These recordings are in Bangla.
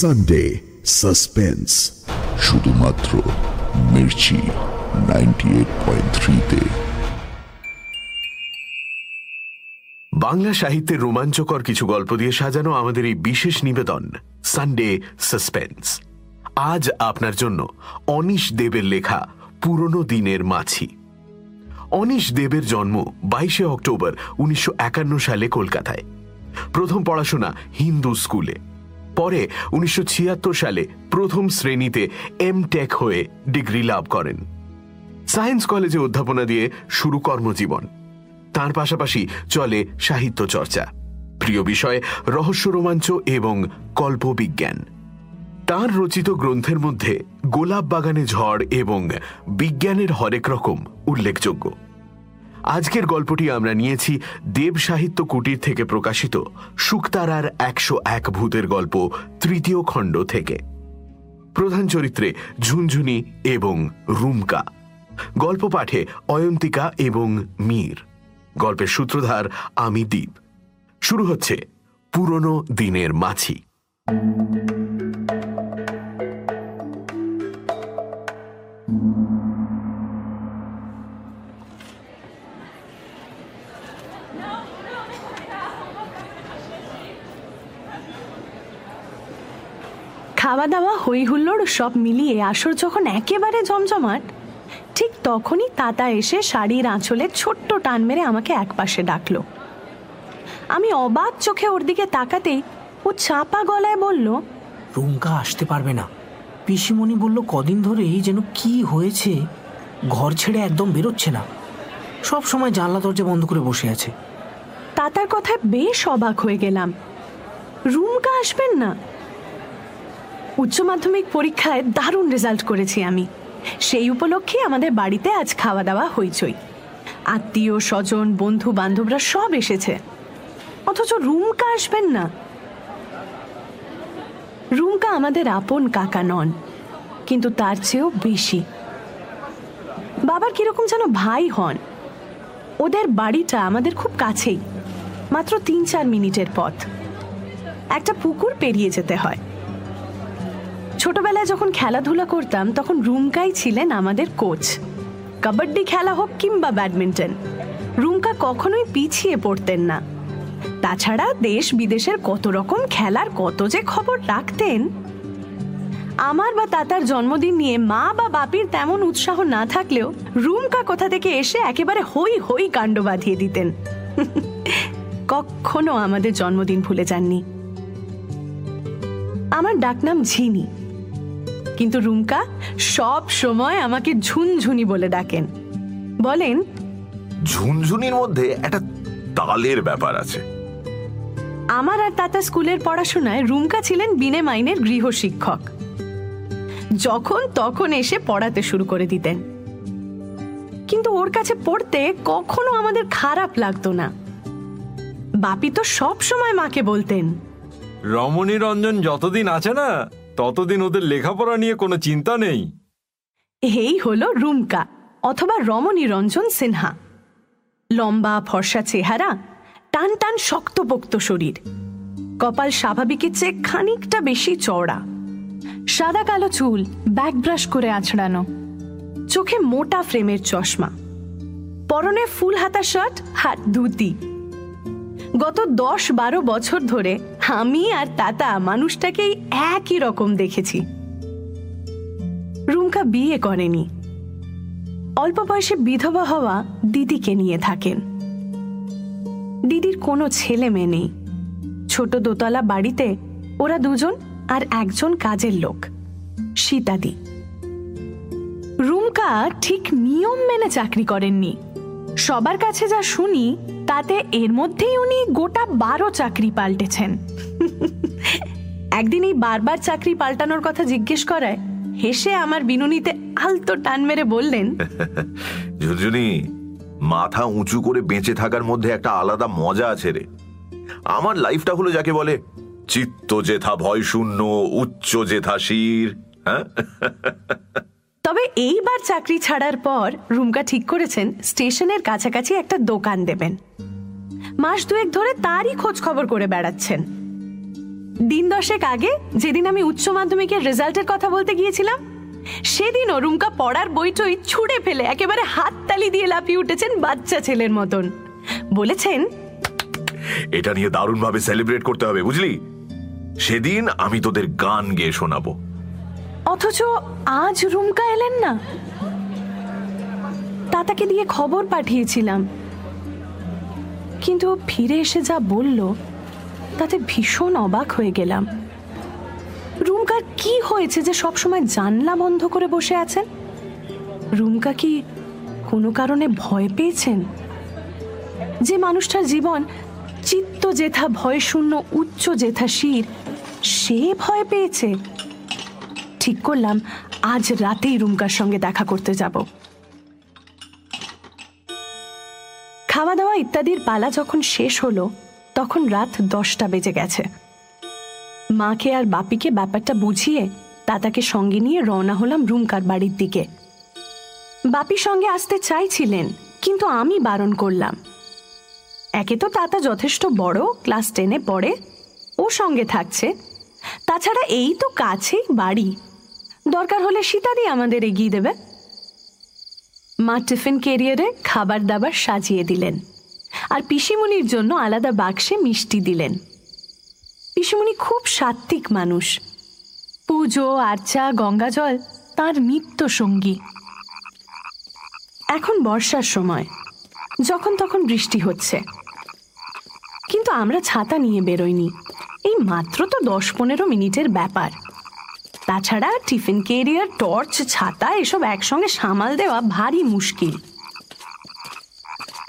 সানডে সাসপেন্স শুধুমাত্র মির্চি নাইনটি এইট পয়েন্ট থ্রিতে বাংলা সাহিত্যের রোমাঞ্চকর কিছু গল্প দিয়ে সাজানো আমাদের এই বিশেষ নিবেদন সানডে সাসপেন্স আজ আপনার জন্য অনিশ দেবের লেখা পুরনো দিনের মাছি। অনিশ দেবের জন্ম বাইশে অক্টোবর উনিশশো একান্ন সালে কলকাতায়। প্রথম পড়াশোনা হিন্দু স্কুলে। পরে উনিশশো ছিয়াত্তর সালে প্রথম শ্রেণীতে এম টেক হয়ে ডিগ্রি লাভ করেন। সায়েন্স কলেজে অধ্যাপনা দিয়ে শুরু কর্মজীবন। তার পাশাপাশি চলে সাহিত্য চর্চা। প্রিয় বিষয়, রহস্য রোমাঞ্চ এবং কল্পবিজ্ঞান। তার রচিত গ্রন্থের মধ্যে গোলাপ বাগানে ঝড় এবং বিজ্ঞানের হরেক রকম উল্লেখযোগ্য। আজকের গল্পটি আমরা নিয়েছি দেব সাহিত্য কুটির থেকে প্রকাশিত শুকতারার একশো এক ভূতের গল্প, তৃতীয় খণ্ড থেকে। প্রধান চরিত্রে ঝুনঝুনি এবং রুমকা। গল্প পাঠে অয়ন্তিকা এবং মীর। গল্পের সূত্রধার আমি দ্বীপ শুরু হচ্ছে পুরনো দিনের মাছি। খাওয়া দাওয়া হই হুল্লোড় সব মিলিয়ে আসর যখন একেবারে জমজমাট ঠিক তখনই তাতা এসে শাড়ির আঁচলে ছোট্ট টান মেরে আমাকে একপাশে ডাকলো। আমি অবাক চোখে ওর দিকে তাকাতেই ও চাপা গলায় বলল রুমকা আসতে পারবে না। পিসিমণি বলল কদিন ধরেই যেন কি হয়েছে ঘর ছেড়ে একদম বেরোচ্ছে না। সব সময় জানলা দরজা বন্ধ করে বসে আছে। তাতার কথায় বেশ অবাক হয়ে গেলাম। রুমকা আসবেন না? উচ্চ মাধ্যমিক পরীক্ষায় দারুণ রেজাল্ট করেছি আমি। সেই উপলক্ষে আমাদের বাড়িতে আজ খাওয়া দাওয়া হইচই। আত্মীয়, স্বজন বন্ধু বান্ধবরা সব এসেছে। অথচ রুমকা আসবেন না। রুমকা আমাদের আপন কাকা নন, কিন্তু তার চেয়েও বেশি। বাবার কীরকম যেন ভাই হন। ওদের বাড়িটা আমাদের খুব কাছেই, মাত্র তিন চার মিনিটের পথ। একটা পুকুর পেরিয়ে যেতে হয়। ছোটবেলায় যখন খেলাধুলা করতাম, তখন রুমকাই ছিলেন আমাদের কোচ। কাবাড্ডি খেলা হোক কিংবা ব্যাডমিন্টন, রুমকা কখনোই পিছিয়ে পড়তেন না। তাছাড়া দেশ বিদেশের কত রকম খেলার কত যে খবর রাখতেন, আমার বা তাতার জন্মদিন নিয়ে মা বা বাপির তেমন উৎসাহ না থাকলেও রুমকা কোথা থেকে এসে একেবারে হই হই কাণ্ড বাঁধিয়ে দিতেন। কখনো আমাদের জন্মদিন ভুলে যাননি। আমার ডাকনাম ঝিনি। কিন্তু রুমকা সব সময় আমাকে ঝুনঝুনি বলে ডাকেন। বলেন ঝুনঝুনির মধ্যে একটা তালের ব্যাপার আছে। আমার আর তাতা স্কুলের পড়াশোনায় রুমকা ছিলেন বিনে মাইনের গৃহশিক্ষক যখন তখন এসে পড়াতে শুরু করে দিতেন। কিন্তু ওর কাছে পড়তে কখনো আমাদের খারাপ লাগতো না। বাপি তো সব সময় মাকে বলতেন। রমণী রঞ্জন যতদিন আছে না ততদিন ওদের লেখাপড়া নিয়ে কোনো চিন্তা নেই। এই হলো রুমকা, অথবা রমণী রঞ্জন সিনহা। লম্বা, ফর্সা চেহারা, টান টান শক্তপোক্ত শরীর। কপাল স্বাভাবিকের চেয়ে খানিকটা বেশি চওড়া। সাদা কালো চুল ব্যাক ব্রাশ করে আছড়ানো। চোখে মোটা ফ্রেমের চশমা। পরনে ফুল হাতা শার্ট, হাত ধুতি। গত দশ বারো বছর ধরে আমি আর তাতা মানুষটাকেই একই রকম দেখেছি। রুমকা বিয়ে করেনি। অল্প বয়সে বিধবা হওয়া দিদিকে নিয়ে থাকেন। দিদির কোনো ছেলে মেয়ে নেই। ছোট দোতলা বাড়িতে ওরা দুজন আর একজন কাজের লোক, সীতাদি। রুমকা ঠিক নিয়ম মেনে চাকরি করেননি। সবার কাছে যা শুনি তাতে এর মধ্যেই উনি গোটা বারো চাকরি পাল্টেছেন। একদিন এই বারবার চাকরি পাল্টানোর কথা জিজ্ঞেস করায় হেসে আমার বিনুনিতে আলতো টান মেরে বললেন, ঝুনঝুনি, মাথা উঁচু করে বেঁচে থাকার মধ্যে একটা আলাদা মজা আছে রে। আমার লাইফটা হলো যাকে বলে চিত্ত যেথা ভয় শূন্য উচ্চ যেথা শির হ্যাঁ? তবে এইবার চাকরি ছাড়ার পর রুমকা ঠিক করেছেন, স্টেশনের কাছাকাছি একটা দোকান দেবেন। মাস দুয়েক ধরে তারই খোঁজ খবর করে বেড়াচ্ছেন। দিন দশেক আগে যেদিন আমি উচ্চ মাধ্যমিকের রেজাল্টের কথা বলতে গিয়েছিলাম, সেদিনও রুমকা পড়ার বইটই ছুঁড়ে ফেলে একেবারে হাততালি দিয়ে লাফিয়ে উঠেছেন বাচ্চা ছেলের মতন। বলেছেন, এটা নিয়ে দারুণভাবে সেলিব্রেট করতে হবে, বুঝলি? সেদিন আমি তোদের গান গেয়ে শোনাবো। অথচ আজ রুমকা এলেন না। তাতাকে দিয়ে খবর পাঠিয়েছিলাম। কিন্তু ফিরে এসে যা বলল, তাতে ভীষণ অবাক হয়ে গেলাম। রুমকার কি হয়েছে যে সবসময় জানলা বন্ধ করে বসে আছেন? রুমকা কি কোনো কারণে ভয় পেয়েছেন? যে মানুষটার জীবন চিত্ত জেথা ভয় শূন্য, উচ্চ জেথা শির, সে ভয় পেয়েছে? ঠিক করলাম, আজ রাতেই রুমকার সঙ্গে দেখা করতে যাব। খাওয়া দাওয়া ইত্যাদির পালা যখন শেষ হলো, তখন রাত দশটা বেজে গেছে। মাকে আর বাপিকে ব্যাপারটা বুঝিয়ে তাতাকে সঙ্গে নিয়ে রওনা হলাম রুমকার বাড়ির দিকে। বাপি সঙ্গে আসতে চাইছিলেন, কিন্তু আমি বারণ করলাম। একে তো তাতা যথেষ্ট বড়, ক্লাস টেনে পড়ে, ও সঙ্গে থাকছে। তাছাড়া এই তো কাছেই বাড়ি। দরকার হলে সীতাদি আমাদের এগিয়ে দেবে। মা টিফিন কেরিয়ারে খাবার দাবার সাজিয়ে দিলেন। আর পিসিমণির জন্য আলাদা বাক্সে মিষ্টি দিলেন। পিসিমণি খুব সাত্ত্বিক মানুষ। পুজো, আর্চা, গঙ্গাজল, তার নিত্য সঙ্গী। এখন বর্ষার সময়। যখন তখন বৃষ্টি হচ্ছে। কিন্তু আমরা ছাতা নিয়ে বেরোইনি। এই মাত্র তো দশ পনেরো মিনিটের ব্যাপার। তাছাড়া টিফিন কেরিয়ার টর্চ ছাতা এসব একসঙ্গে সামাল দেওয়া ভারী মুশকিল।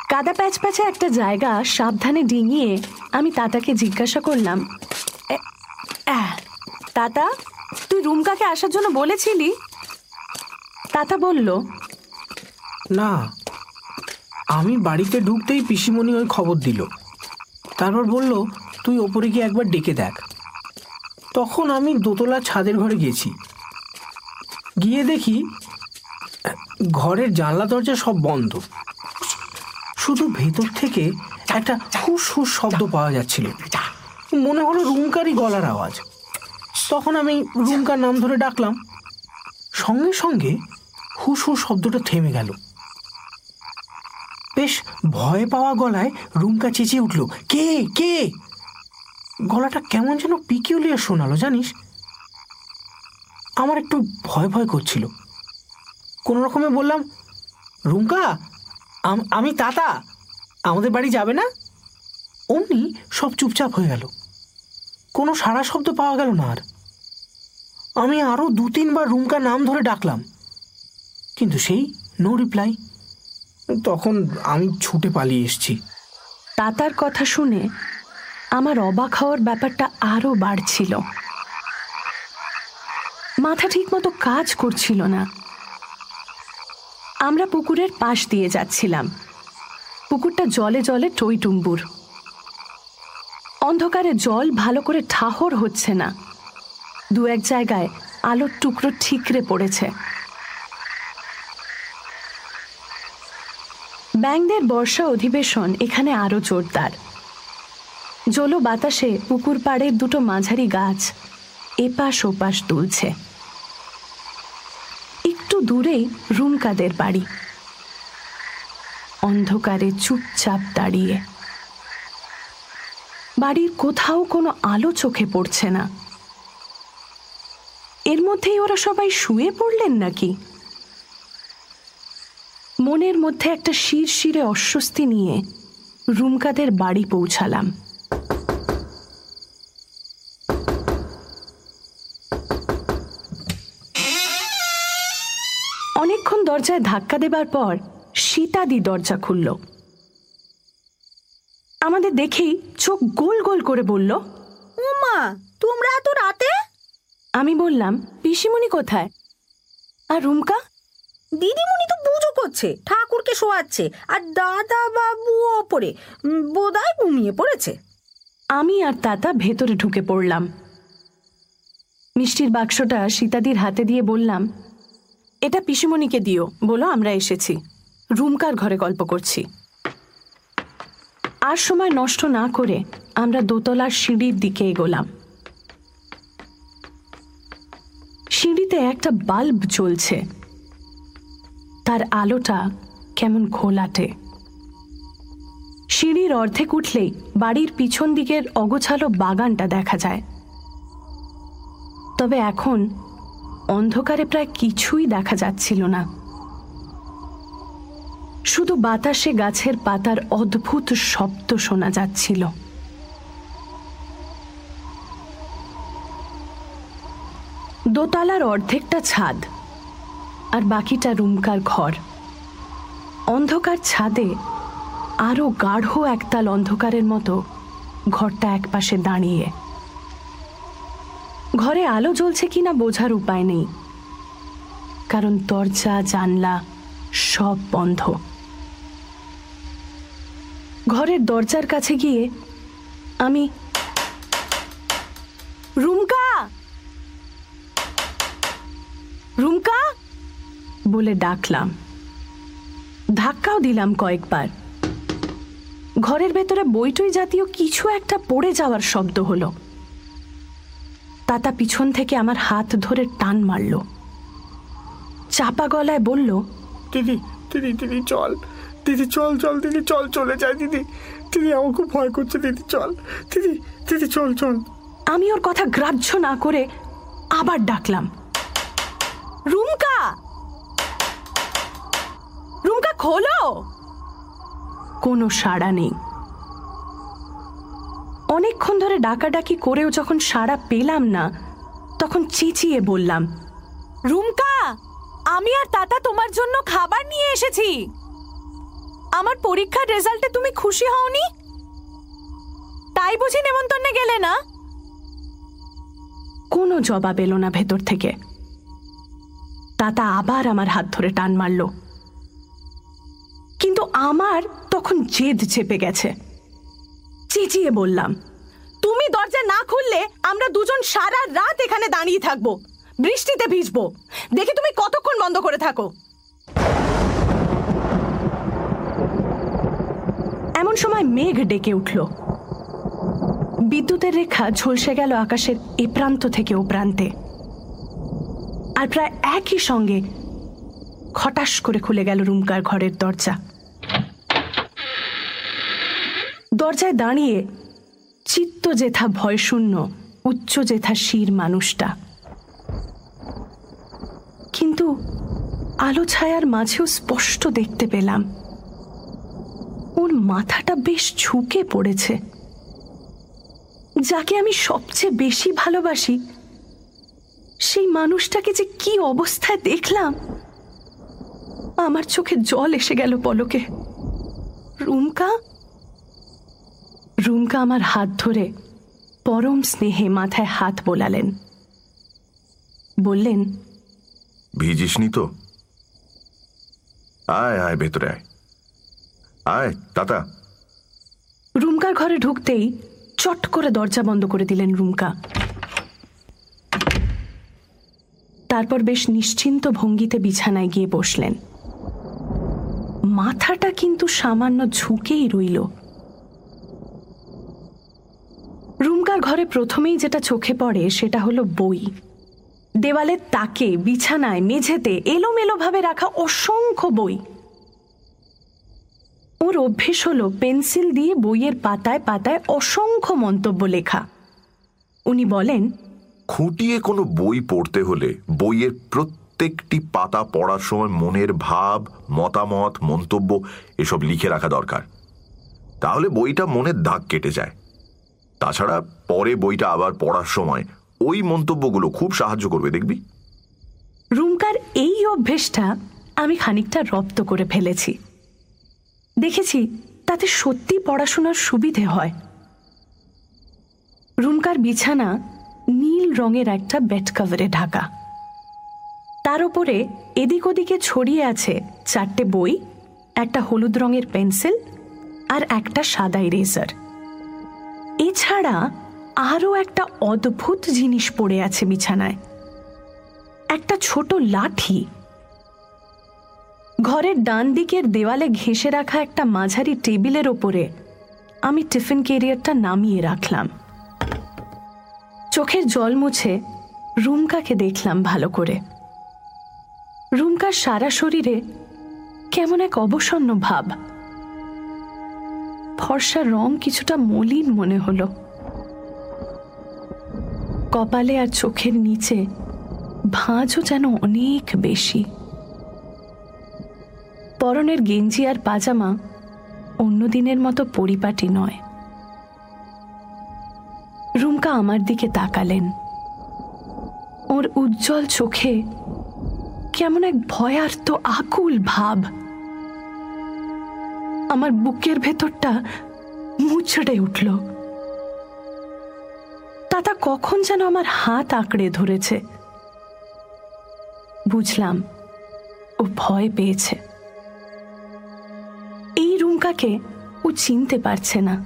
কাদা প্যাচ প্যাচে একটা জায়গা সাবধানে ডিঙিয়ে আমি তাতাকে জিজ্ঞাসা করলাম "এ, আহ, তাতা তুই রুমকাকে আসার জন্য বলেছিলি? তাতা বলল না আমি বাড়িতে ঢুকতেই পিসিমণি ওই খবর দিল। তারপর বলল তুই ওপরে গিয়ে একবার ডেকে দেখ। তখন আমি দোতলা ছাদের ঘরে গেছি গিয়ে দেখি, ঘরের জানলা, দরজা সব বন্ধ। শুধু ভেতর থেকে একটা হুস হুস শব্দ পাওয়া যাচ্ছিল। মনে হলো রুমকারই গলার আওয়াজ। তখন আমি রুমকার নাম ধরে ডাকলাম। সঙ্গে সঙ্গে হুস হুস শব্দটা থেমে গেল। বেশ ভয় পাওয়া গলায় রুমকা চেঁচিয়ে উঠল, কে? কে? গলাটা কেমন যেন পিকিউলিয়ার শোনালো, জানিস? আমার একটু ভয় ভয় করছিল। কোনো রকমে বললাম, রুমকা, আমি তাতা, আমাদের বাড়ি যাবে না? অমনি সব চুপচাপ হয়ে গেল। কোনো সারা শব্দ পাওয়া গেল না আর। আমি আরও দু তিনবার রুমকা নাম ধরে ডাকলাম। কিন্তু সেই নো রিপ্লাই তখন আমি ছুটে পালিয়ে এসেছি। তাতার কথা শুনে আমার অবাক হওয়ার ব্যাপারটা আরও বাড়ছিল। মাথা ঠিকমতো কাজ করছিল না। আমরা পুকুরের পাশ দিয়ে যাচ্ছিলাম। পুকুরটা জলে জলে টইটুম্বুর। অন্ধকারে জল ভালো করে ঠাহর হচ্ছে না। দু এক জায়গায় আলোর টুকরো ঠিকরে পড়েছে। ব্যাংদের বর্ষা অধিবেশন এখানে আরও জোরদার। জলো বাতাসে পুকুর পাড়ের দুটো মাঝারি গাছ এপাশ ওপাশ দুলছে। একটু দূরেই রুমকাদের বাড়ি। অন্ধকারে চুপচাপ দাঁড়িয়ে। বাড়ির কোথাও কোনো আলো চোখে পড়ছে না। এর মধ্যেই ওরা সবাই শুয়ে পড়লেন নাকি? মনের মধ্যে একটা শির শিরে অস্বস্তি নিয়ে রুমকাদের বাড়ি পৌঁছালাম। দরজায় ধাক্কা দেবার পর সীতাদি দরজা খুলল। আমাদের দেখেই চোখ গোল গোল করে বলল উমা তোমরা এত রাতে? আমি বললাম পিসিমণি কোথায়? আর রুমকা? দিদিমণি তো পুজো করছে ঠাকুরকে শোয়াচ্ছে আর দাদা বাবু ওপরে বোধহয় ঘুমিয়ে পড়েছে। আমি আর তাতা ভেতরে ঢুকে পড়লাম। মিষ্টির বাক্সটা সীতাদির হাতে দিয়ে বললাম এটা পিসিমণিকে দিও, বলো আমরা এসেছি। রুমকার ঘরে গল্প করছি। আর সময় নষ্ট না করে আমরা দোতলার সিঁড়ির দিকে এগোলাম। সিঁড়িতে একটা বাল্ব জ্বলছে। তার আলোটা কেমন ঘোলাটে। সিঁড়ির অর্ধেক উঠলেই বাড়ির পিছন দিকের অগোছালো বাগানটা দেখা যায়। তবে এখন অন্ধকারে প্রায় কিছুই দেখা যাচ্ছিল না। শুধু বাতাসে গাছের পাতার অদ্ভুত শব্দ শোনা যাচ্ছিল। দোতলার অর্ধেকটা ছাদ আর বাকিটা রুমকার ঘর। অন্ধকার ছাদে আরও গাঢ় একতাল অন্ধকারের মতো ঘরটা একপাশে দাঁড়িয়ে। ঘরে আলো জ্বলছে কিনা বোঝার উপায় নেই। কারণ দরজা, জানলা সব বন্ধ। ঘরের দরজার কাছে গিয়ে আমি, রুমকা! রুমকা! বলে ডাকলাম। ধাক্কাও দিলাম কয়েকবার। ঘরের ভেতরে বইটই জাতীয় কিছু একটা পড়ে যাওয়ার শব্দ হলো। তাতা পিছন থেকে আমার হাত ধরে টান মারল। চাপা গলায় বলল দিদি দিদি দিদি চল দিদি চল চল দিদি চল চলে যায় দিদি। দিদি আমার খুব ভয় করছে দিদি চল দিদি দিদি চল চল। আমি ওর কথা গ্রাহ্য না করে আবার ডাকলাম। রুমকা! রুমকা খোলো! কোনো সাড়া নেই। অনেকক্ষণ ধরে ডাকাডাকি করেও যখন সাড়া পেলাম না, তখন চেঁচিয়ে বললাম, রুমকা, আমি আর তাতা তোমার জন্য খাবার নিয়ে এসেছি। আমার পরীক্ষার রেজাল্টে তুমি খুশি হওনি? তাই বুঝি নেমন্তন্নে গেলে না? কোনো জবাব এলো না ভেতর থেকে। তাতা আবার আমার হাত ধরে টান মারল। কিন্তু আমার তখন জেদ চেপে গেছে। চেঁচিয়ে বললাম, তুমি দরজা না খুললে আমরা দুজন সারা রাত এখানে দাঁড়িয়ে থাকব, বৃষ্টিতে ভিজবো। দেখি তুমি কতক্ষণ বন্ধ করে থাকো। এমন সময় মেঘ ডেকে উঠল। বিদ্যুতের রেখা ঝলসে গেল আকাশের এ প্রান্ত থেকে ও প্রান্তে। আর প্রায় একই সঙ্গে খটাস করে খুলে গেল রুমকার ঘরের দরজা। দরজায় দাঁড়িয়ে চিত্ত জেথা ভয়শূন্য উচ্চ জেথা শির মানুষটা। কিন্তু আলো ছায়ার মাঝেও স্পষ্ট দেখতে পেলাম। ওর মাথাটা বেশ ঝুঁকে পড়েছে। যাকে আমি সবচেয়ে বেশি ভালোবাসি, সেই মানুষটাকে যে কি অবস্থায় দেখলাম, আমার চোখে জল এসে গেল পলকে। রুমকা? রুমকা আমার হাত ধরে পরম স্নেহে মাথায় হাত বোলালেন। বললেন ভিজিসনি তো? আয় আয় ভেতরে আয়। আয় তাতা। রুমকার ঘরে ঢুকতেই চট করে দরজা বন্ধ করে দিলেন রুমকা। তারপর বেশ নিশ্চিন্ত ভঙ্গিতে বিছানায় গিয়ে বসলেন। মাথাটা কিন্তু সামান্য ঝুঁকেই রইল। রুমকার ঘরে প্রথমেই যেটা চোখে পড়ে সেটা হলো বই। দেওয়ালের তাকে, বিছানায়, মেঝেতে এলোমেলোভাবে রাখা অসংখ্য বই। ওর অভ্যেস হলো পেন্সিল দিয়ে বইয়ের পাতায় পাতায় অসংখ্য মন্তব্য লেখা। উনি বলেন, খুঁটিয়ে কোনো বই পড়তে হলে বইয়ের প্রত্যেকটি পাতা পড়ার সময় মনের ভাব, মতামত, মন্তব্য এসব লিখে রাখা দরকার। তাহলে বইটা মনের দাগ কেটে যায়। তাছাড়া পরে বইটা আবার পড়ার সময় ওই মন্তব্যগুলো খুব সাহায্য করবে, দেখবি? রুমকার এই অভ্যেসটা আমি খানিকটা রপ্ত করে ফেলেছি। দেখেছি, তাতে সত্যি পড়াশোনার সুবিধে হয়। রুমকার বিছানা নীল রঙের একটা বেড কাভারে ঢাকা। তার উপরে এদিক ওদিকে ছড়িয়ে আছে চারটে বই, একটা হলুদ রঙের পেন্সিল আর একটা সাদা ইরেজার এছাড়া আরও একটা অদ্ভুত জিনিস পড়ে আছে বিছানায়। একটা ছোট লাঠি। ঘরের ডান দিকের দেওয়ালে ঘেঁষে রাখা একটা মাঝারি টেবিলের ওপরে আমি টিফিন কেরিয়ারটা নামিয়ে রাখলাম। চোখের জল মুছে রুমকাকে দেখলাম ভালো করে। রুমকার সারা শরীরে কেমন এক অবসন্ন ভাব। ফর্সার রং কিছুটা মলিন মনে হলো। কপালে আর চোখের নিচে ভাঁজও যেন অনেক বেশি। পরনের গেঞ্জি আর পাজামা অন্য দিনের মতো পরিপাটি নয়। রুমকা আমার দিকে তাকালেন। ওর উজ্জ্বল চোখে কেমন এক ভয়ার্ত, আকুল ভাব। আমার বুকের ভেতরটা মুচড়ে উঠল। তাতা কখন যেন আমার হাত আঁকড়ে ধরেছে। বুঝলাম ও ভয় পেয়েছে। এই রুমকাকে ও চিনতে পারছে না।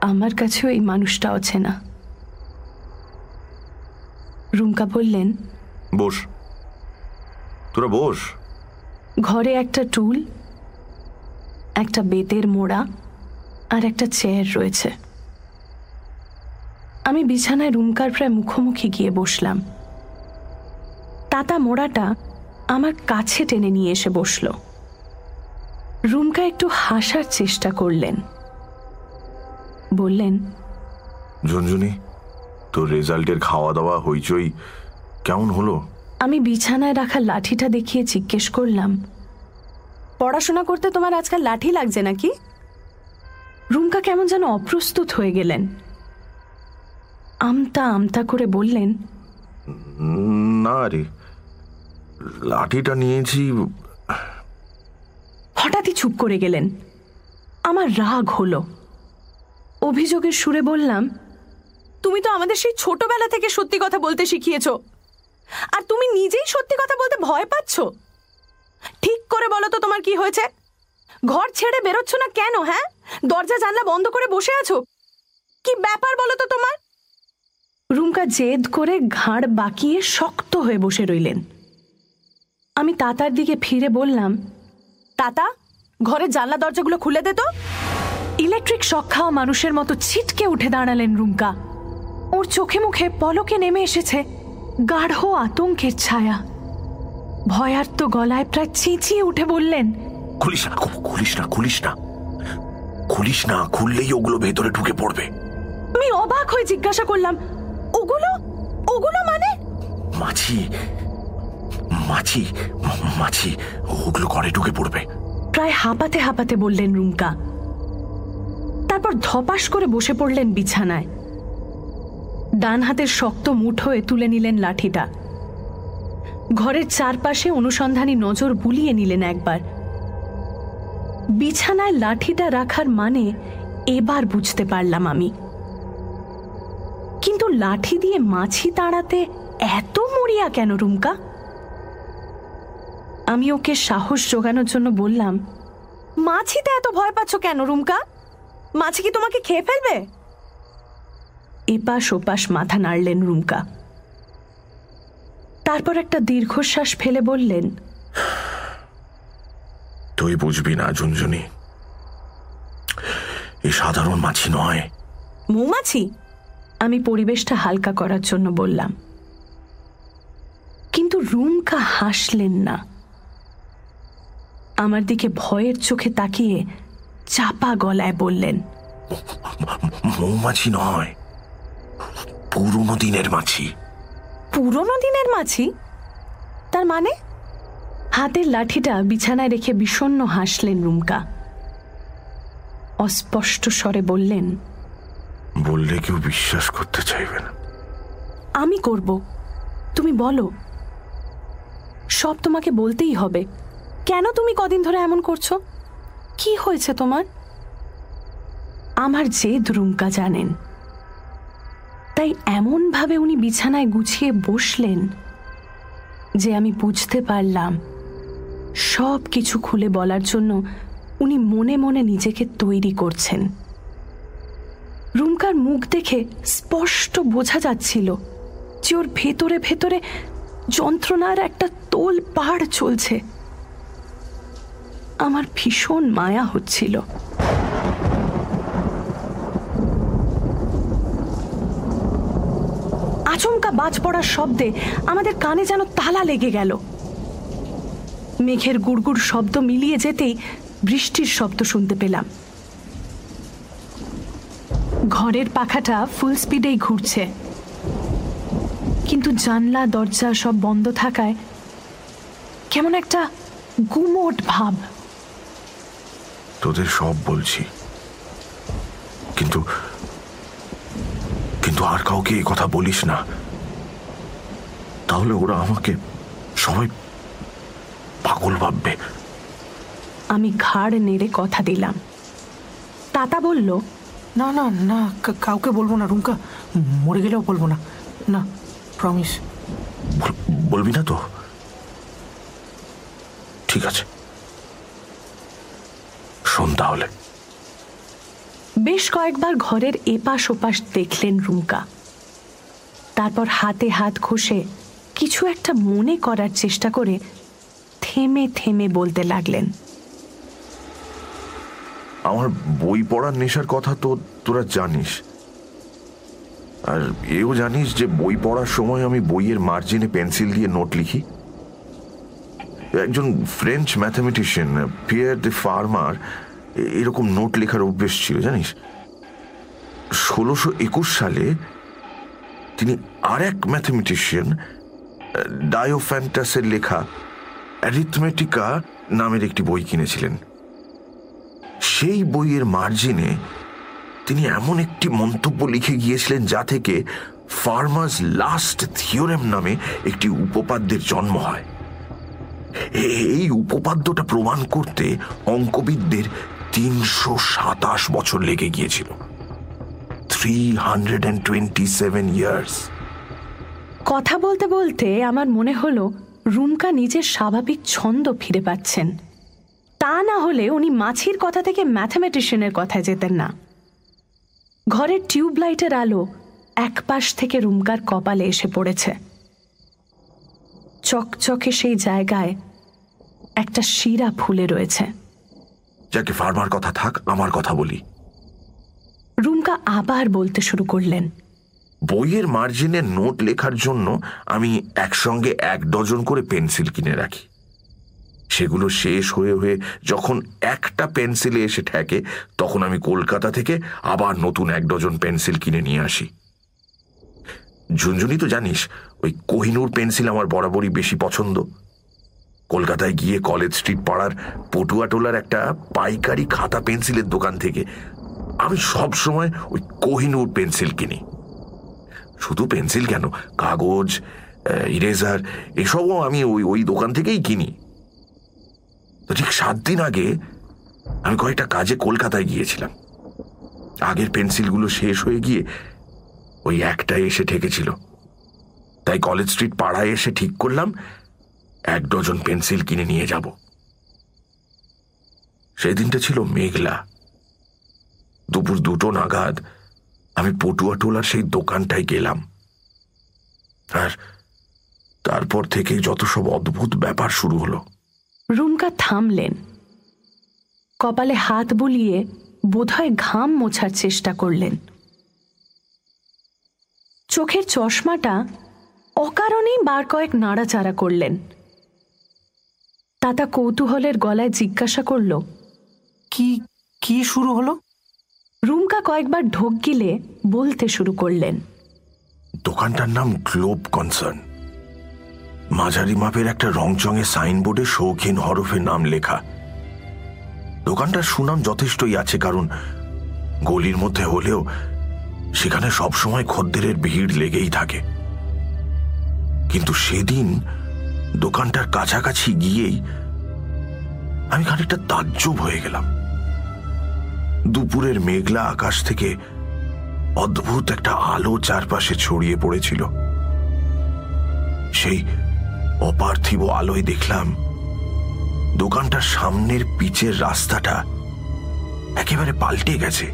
আমার কাছেও এই মানুষটা অচেনা রুমকা বললেন বস। তোরা বস। ঘরে একটা টুল একটা বেতের মোড়া আর একটা চেয়ার রয়েছে। আমি বিছানায় রুমকার প্রায় মুখোমুখি গিয়ে বসলাম। তাতা মোড়াটা আমার কাছে টেনে নিয়ে এসে বসল। রুমকা একটু হাসার চেষ্টা করলেন। বললেন ঝুনঝুনি তোর রেজাল্টের খাওয়া দাওয়া হইচই কেমন হলো? আমি বিছানায় রাখা লাঠিটা দেখিয়ে জিজ্ঞেস করলাম পড়াশোনা করতে তোমার আজকাল লাঠি লাগছে নাকি? রুমকা কেমন যেন অপ্রস্তুত হয়ে গেলেন। আমতা আমতা করে বললেন না রে লাঠিটা নিয়েছি। হঠাৎই চুপ করে গেলেন। আমার রাগ হলো। অভিযোগের সুরে বললাম তুমি তো আমাদের সেই ছোটবেলা থেকে সত্যি কথা বলতে শিখিয়েছ। আর তুমি নিজেই সত্যি কথা বলতে ভয় পাচ্ছ। ঠিক করে বলো তো তোমার কি হয়েছে? ঘর ছেড়ে বেরোচ্ছ না কেন হ্যাঁ? দরজা জানলা বন্ধ করে বসে আছো? কি ব্যাপার বলো তো তোমার? রুমকা জেদ করে ঘাড় বাকিয়ে শক্ত হয়ে বসে রইলেন। আমি তাতার দিকে ফিরে বললাম তাতা ঘরের জানলা দরজাগুলো খুলে দে তো। ইলেকট্রিক শক খাওয়া মানুষের মতো ছিটকে উঠে দাঁড়ালেন রুমকা। ওর চোখে মুখে পলকে নেমে এসেছে গাঢ় আতঙ্কের ছায়া। ভয়ার্ত গলায় প্রায় চেঁচিয়ে উঠে বললেন খুলিস না খুলিস না খুলিস না। খুলিস না খুললেই ওগুলো ভেতরে ঢুকে পড়বে। আমি অবাক হয়ে জিজ্ঞাসা করলাম ওগুলো? ওগুলো মানে? মাছি। মাছি মাছি ওগুলো ঘরে ঢুকে পড়বে। প্রায় হাঁপাতে হাঁপাতে বললেন রুমকা। তারপর ধপাস করে বসে পড়লেন বিছানায়। ডান হাতের শক্ত মুঠোয় তুলে নিলেন লাঠিটা। ঘরের চারপাশে অনুসন্ধানী নজর বুলিয়ে নিলেন একবার। বিছানায় লাঠিটা রাখার মানে এবার বুঝতে পারলাম আমি। কিন্তু লাঠি দিয়ে মাছি তাড়াতে এত মরিয়া কেন রুমকা? আমি ওকে সাহস জোগানোর জন্য বললাম মাছিতে এত ভয় পাচ্ছ কেন রুমকা? মাছি কি তোমাকে খেয়ে ফেলবে? এপাশ ওপাশ মাথা নাড়লেন রুমকা। তারপর একটা দীর্ঘশ্বাস ফেলে বললেন তুই বুঝবি না ঝুনঝুনি। এ সাধারণ মাছি নয়। মৌমাছি? আমি পরিবেশটা হালকা করার জন্য বললাম। কিন্তু রুমকা হাসলেন না। আমার দিকে ভয়ের চোখে তাকিয়ে চাপা গলায় বললেন মৌমাছি নয় পুরনো দিনের মাছি। পুরনো দিনের মাছি? তার মানে? হাতের লাঠিটা বিছানায় রেখে বিষণ্ণ হাসলেন রুমকা। অস্পষ্ট স্বরে বললেন বললে কেউ বিশ্বাস করতে চাইবে না। আমি করব। তুমি বলো। সব তোমাকে বলতেই হবে। কেন তুমি কদিন ধরে এমন করছ? কি হয়েছে তোমার? আমার জেদ রুমকা জানেন। তাই এমনভাবে উনি বিছানায় গুছিয়ে বসলেন যে আমি বুঝতে পারলাম। সব কিছু খুলে বলার জন্য উনি মনে মনে নিজেকে তৈরি করছেন। রুমকার মুখ দেখে স্পষ্ট বোঝা যাচ্ছিল যে ওর ভেতরে ভেতরে যন্ত্রণার একটা তোল পাড় চলছে। আমার ভীষণ মায়া হচ্ছিল। আচমকা বাজ পড়ার শব্দে আমাদের কানে যেন তালা লেগে গেল। মেঘের গুড়গুড় শব্দ মিলিয়ে যেতেই বৃষ্টির শব্দ শুনতে পেলাম। ঘরের পাখাটা ফুল স্পিডেই ঘুরছে। কিন্তু জানলা দরজা সব বন্ধ থাকায় কেমন একটা গুমোট ভাব। তোদের সব বলছি। কিন্তু কিন্তু আর কাউকে এই কথা বলিস না। তাহলে ওরা আমাকে সবাই পাগল ভাববে। আমি ঘাড় নেড়ে কথা দিলাম। তাতা বলল না না না কাউকে বলব না রুমকা। মরে গেলেও বলব না। না প্রমিস বলবি না তো? ঠিক আছে। শোন তাহলে। বেশ কয়েকবার ঘরের এপাশ ওপাশ দেখলেন রুমকা। তারপর হাতে হাত ঘষে কিছু একটা মনে করার চেষ্টা করে থেমে থেমে বলতে লাগলেন। আমার বই পড়ার নেশার কথা তো তোরা জানিস। আর এও জানিস যে বই পড়ার সময় আমি বইয়ের মার্জিনে পেন্সিল দিয়ে নোট লিখি। একজন French mathematician Pierre de Fermat এরকম নোট লেখার অভ্যেস ছিল, জানিস? ষোলোশো একুশ সালে তিনি আর এক ম্যাথামেটিশিয়ান ডায়োফ্যান্টাসের লেখা অ্যারিথমেটিকা নামের একটি বই কিনেছিলেন। সেই বইয়ের মার্জিনে তিনি এমন একটি মন্তব্য লিখে গিয়েছিলেন যা থেকে ফার্মার্স লাস্ট থিওরেম নামে একটি উপপাদ্যের জন্ম হয়। এই উপপাদ্যটা প্রমাণ করতে অঙ্কবিদদের তিনশো সাতাশ বছর লেগে গিয়েছিল। Three hundred and twenty seven years কথা বলতে বলতে আমার মনে হলো রুমকা নিজের স্বাভাবিক ছন্দ ফিরে পাচ্ছেন। তা না হলে উনি মাছির কথা থেকে ম্যাথামেটিশিয়ানের কথায় যেতেন না। ঘরের টিউবলাইটের আলো এক পাশ থেকে রুমকার কপালে এসে পড়েছে। চকচকে সেই জায়গায় একটা শিরা ফুলে রয়েছে। যাকে ফার্মার কথা থাক আমার কথা বলি। রুমকা আবার বলতে শুরু করলেন। বইয়ের মার্জিনে নোট লেখার জন্য আমি একসঙ্গে এক ডজন করে পেন্সিল কিনে রাখি। সেগুলো শেষ হয়ে হয়ে যখন একটা পেন্সিলে এসে ঠেকে, তখন আমি কলকাতা থেকে আবার নতুন এক ডজন পেন্সিল কিনে নিয়ে আসি। ঝুনঝুনি তো জানিস, ওই কোহিনুর পেন্সিল আমার বরাবরই বেশি পছন্দ। কলকাতায় গিয়ে কলেজ স্ট্রিট পাড়ার পটুয়াটোলার একটা পাইকারি খাতা পেন্সিলের দোকান থেকে আমি সব সময় ওই কোহিনুর পেন্সিল কিনি। শুধু পেন্সিল কেন? কাগজ ইরেজার এসবও আমি ওই ওই দোকান থেকেই কিনি। ঠিক সাত দিন আগে আমি কয়েকটা কাজে কলকাতায় গিয়েছিলাম। আগের পেন্সিলগুলো শেষ হয়ে গিয়ে ওই একটাই এসে ঠেকেছিল। তাই কলেজ স্ট্রিট পাড়ায় এসে ঠিক করলাম, এক ডজন পেন্সিল কিনে নিয়ে যাব। সেই দিনটা ছিল মেঘলা। দুপুর দুটো নাগাদ আমি পটুয়া টোলার সেই দোকানটায় গেলাম। আর তারপর থেকে যত সব অদ্ভুত ব্যাপার শুরু হলো। রুমকা থামলেন। কপালে হাত বুলিয়ে বোধহয় ঘাম মোছার চেষ্টা করলেন। চোখের চশমাটা অকারণেই বার কয়েক নাড়াচাড়া করলেন। তাতা কৌতূহলের গলায় জিজ্ঞাসা করল কি কি শুরু হলো? রুমকা কয়েকবার ঢোক গিলে বলতে শুরু করলেন। দোকানটার নাম গ্লোব কনসার্ন। মাঝারি মাপের একটা রংচঙে সাইনবোর্ডে শৌখিন হরফে নাম লেখা। দোকানটার সুনাম যথেষ্টই আছে, কারণ গলির মধ্যে হলেও সেখানে সবসময় খদ্দেরের ভিড় লেগেই থাকে। কিন্তু সেদিন দোকানটার কাছাকাছি গিয়েই আমি খানিকটা তাজ্জব হয়ে গেলাম। দুপুরের মেঘলা আকাশ থেকে অদ্ভুত একটা আলো চারপাশে ছড়িয়ে পড়েছিল। সেই অপার্থিব আলোয় দেখলাম দোকানটার সামনের পিচের রাস্তাটা একেবারে পাল্টে গেছে।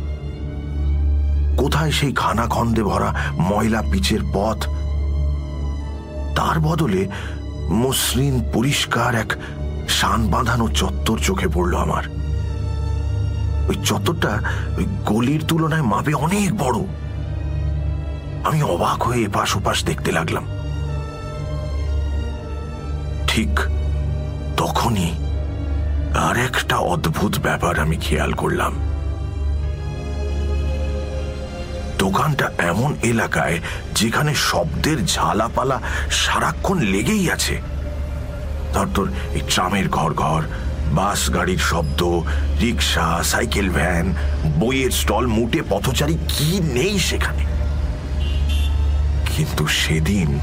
কোথায় সেই খানা খন্দে ভরা ময়লা পিচের পথ? তার বদলে মসৃণ, পরিষ্কার এক শান বাঁধানো চত্বর চোখে পড়ল আমার। ওই চত্বরটা ওই গলির তুলনায় মাপে অনেক বড়। আমি অবাক হয়ে এপাশ ওপাশ দেখতে লাগলাম। ঠিক তখনই আর একটা অদ্ভুত ব্যাপার আমি খেয়াল করলাম। দোকানটা এমন এলাকায় যেখানে শব্দের ঝালাপালা সারাক্ষণ লেগেই আছে। ধর তোর এই ট্রামের ঘর ঘর বাস গাড়ির শব্দ রিক্সা সাইকেল ভ্যান, বইয়ের স্টল, মুটে, পথচারী, কি নেই সেখানে? কিন্তু সেদিন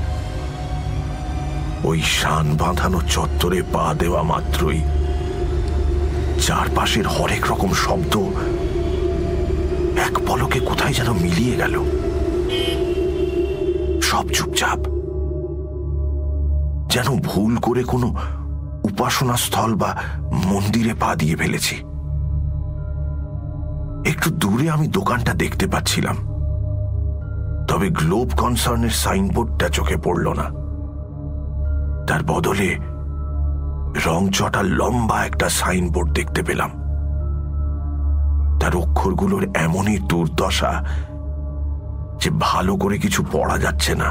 ওই শান বাঁধানো চত্বরে পা দেওয়া মাত্রই চারপাশের হরেক রকম শব্দ এক পলকে কোথায় যেন মিলিয়ে গেল। সব চুপচাপ। যেন ভুল করে কোনো উপাসনা স্থল বা মন্দিরে পা দিয়ে ফেলেছি। একটু দূরে আমি দোকানটা দেখতে পাচ্ছিলাম। তবে গ্লোব কনসার্নের সাইনবোর্ডটা চোখে পড়ল না। তার বদলে রং চটা লম্বা একটা সাইনবোর্ড দেখতে পেলাম। তার অক্ষরগুলোর এমনই দুর্দশা যে ভালো করে কিছু পড়া যাচ্ছে না।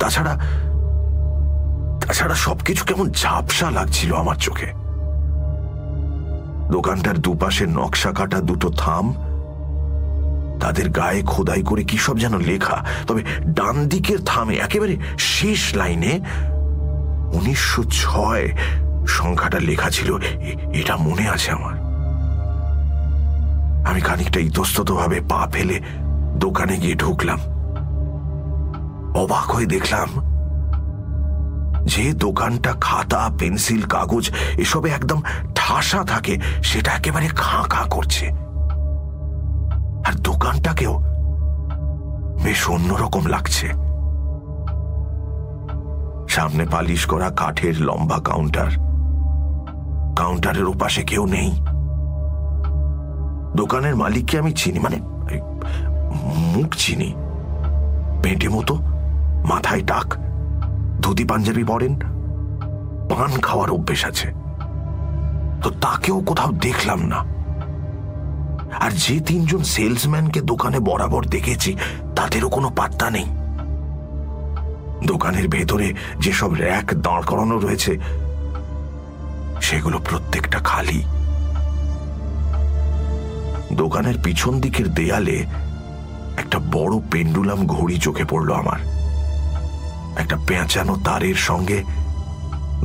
তাছাড়া তাছাড়া সবকিছু কেমন ঝাপসা লাগছিল আমার চোখে। দোকানটার দুপাশে নকশা কাটা দুটো থাম তাদের গায়ে খোদাই করে কি সব যেন লেখা। তবে ডান দিকের থামে একেবারে শেষ লাইনে উনিশশো ছয় সংখ্যাটা লেখা ছিল। এটা মনে আছে আমার। আমি খানিকটা ইতস্তত ভাবে পা ফেলে দোকানে গিয়ে ঢুকলাম। অবাক হয়ে দেখলাম যে দোকানটা, খাতা, পেন্সিল, কাগজ এসবে একদম ঠাসা থাকে, সেটা একেবারে খাঁ খাঁ করছে। আর দোকানটাকেও বেশ অন্যরকম লাগছে। সামনে পালিশ করা কাঠের লম্বা কাউন্টার। কাউন্টারের ওপাশে কেউ নেই। দোকানের মালিককে আমি চিনি মানে মুখ চিনি। পেটে মতো, মাথায় টাক। ধুতি পাঞ্জাবি পরেন। পান খাওয়ার অভ্যেস আছে। তো তাকেও কোথাও দেখলাম না। আর যে তিনজন সেলসম্যানকে দোকানে বরাবর দেখেছি, তাদেরও কোনো পাত্তা নেই। দোকানের ভেতরে যেসব র্যাক দাঁড় করানো রয়েছে, সেগুলো প্রত্যেকটা খালি। দোকানের পিছন দিকের দেয়ালে একটা বড় পেন্ডুলাম ঘড়ি চোখে পড়ল আমার। একটা পেঁচানো তারের সঙ্গে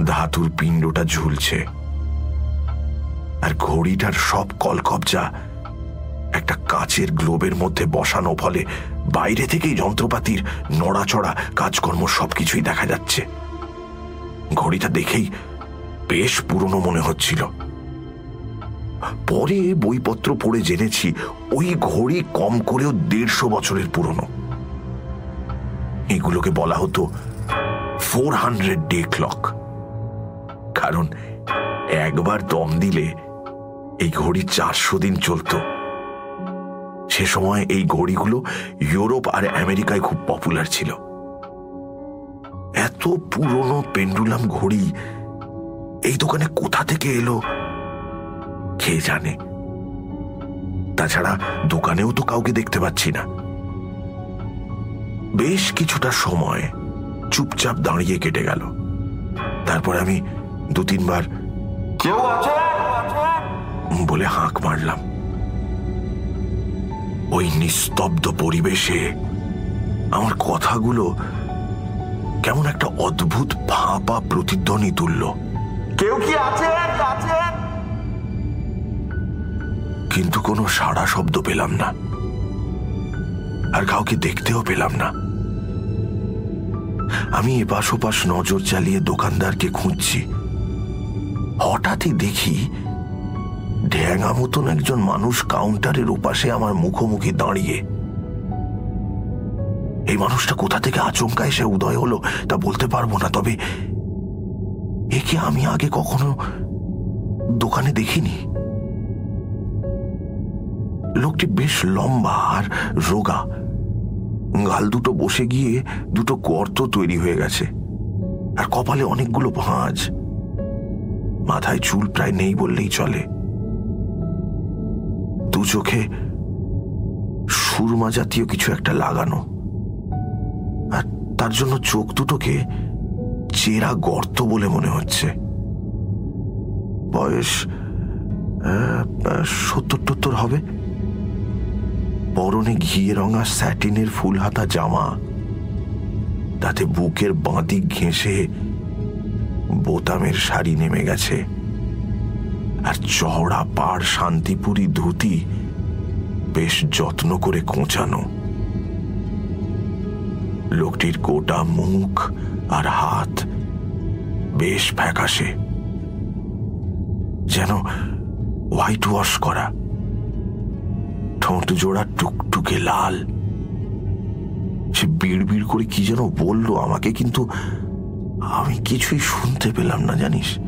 ধাতুর পিণ্ডটা ঝুলছে। আর ঘড়িটার সব কলকবজা একটা কাচের গ্লোবের মধ্যে বসানো ফলে বাইরে থেকেই যন্ত্রপাতির নড়াচড়া কাজকর্ম সবকিছুই দেখা যাচ্ছে। ঘড়িটা দেখেই বেশ পুরনো মনে হচ্ছিল। পরে বইপত্র পড়ে জেনেছি ওই ঘড়ি কম করেও দেড়শো বছরের পুরনো। এগুলোকে বলা হতো ফোর হান্ড্রেড ডে ক্লক। কারণ একবার দম দিলে এই ঘড়ি চারশো দিন চলত। সে সময় এই ঘড়িগুলো ইউরোপ আর আমেরিকায় খুব পপুলার ছিল। এত পুরনো পেন্ডুলাম ঘড়ি এই দোকানে কোথা থেকে এলো? কে জানে? তাছাড়া দোকানেও তো কাউকে দেখতে পাচ্ছি না। বেশ কিছুটা সময় চুপচাপ দাঁড়িয়ে কেটে গেল। তারপর আমি দু তিনবার বলে হাঁক মারলাম। ওই নিস্তব্ধ পরিবেশে আমার কথাগুলো কেমন একটা অদ্ভুত ফাঁপা প্রতিধ্বনি তুলল। কেউ কি আছেন আছেন কিন্তু কোনো সাড়া শব্দ পেলাম না। আর কাউকে দেখতেও পেলাম না। আমি এপাশ ওপাশ নজর চালিয়ে দোকানদারকে খুঁজছি। হঠাৎই দেখি ঢ্যাঙা মতন একজন মানুষ কাউন্টারের ওপাশে আমার মুখোমুখি দাঁড়িয়ে। এই মানুষটা কোথা থেকে আচমকা এসে উদয় হলো তা বলতে পারব না, তবে একে আমি আগে কখনো দোকানে দেখিনি। লোকটি বেশ লম্বা আর রোগা। গাল দুটো বসে গিয়ে দুটো গর্ত তৈরি হয়ে গেছে আর কপালে অনেকগুলো ভাঁজ। মাথায় চুল প্রায় নেই বললেই চলে। দু চোখে সুরমা জাতীয় কিছু একটা লাগানো। আর তার জন্য চোখ দুটোকে চেরা গর্ত বলে মনে হচ্ছে। বয়স সত্তর টত্তর হবে। পরনে ঘিয়ে রঙা স্যাটিনের ফুল হাতা জামা। তাতে বুকের বাঁদিক ঘেঁষে বোতামের শাড়ি নেমে গেছে। আর চওড়া পাড় শান্তিপুরি ধুতি বেশ যত্ন করে কোঁচানো। লোকটির গোটা মুখ আর হাত বেশ ফ্যাকাশে। যেন হোয়াইট ওয়াশ করা। ঠোঁট জোড়া টুকটুকে লাল। সে বিড় করে কি যেন বলল আমাকে, কিন্তু আমি কিছুই শুনতে পেলাম না, জানিস?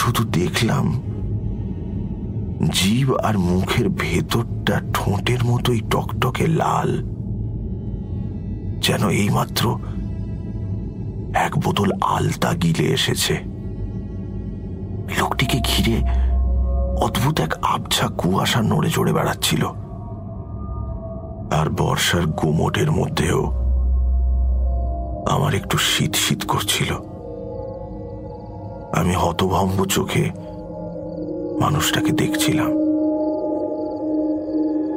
শুধু দেখলাম জীব আর মুখের ভেতরটা ঠোঁটের মতোই টকটকে লাল। যেন এইমাত্র এক বোতল আলতা গিলে এসেছে। লোকটিকে ঘিরে অদ্ভুত এক আবছা কুয়াশা নড়ে চড়ে বেড়াচ্ছিল। আর বর্ষার গুমোটের মধ্যেও আমার একটু শীত শীত করছিল। আমি হতভম্ব চোখে মানুষটাকে দেখছিলাম।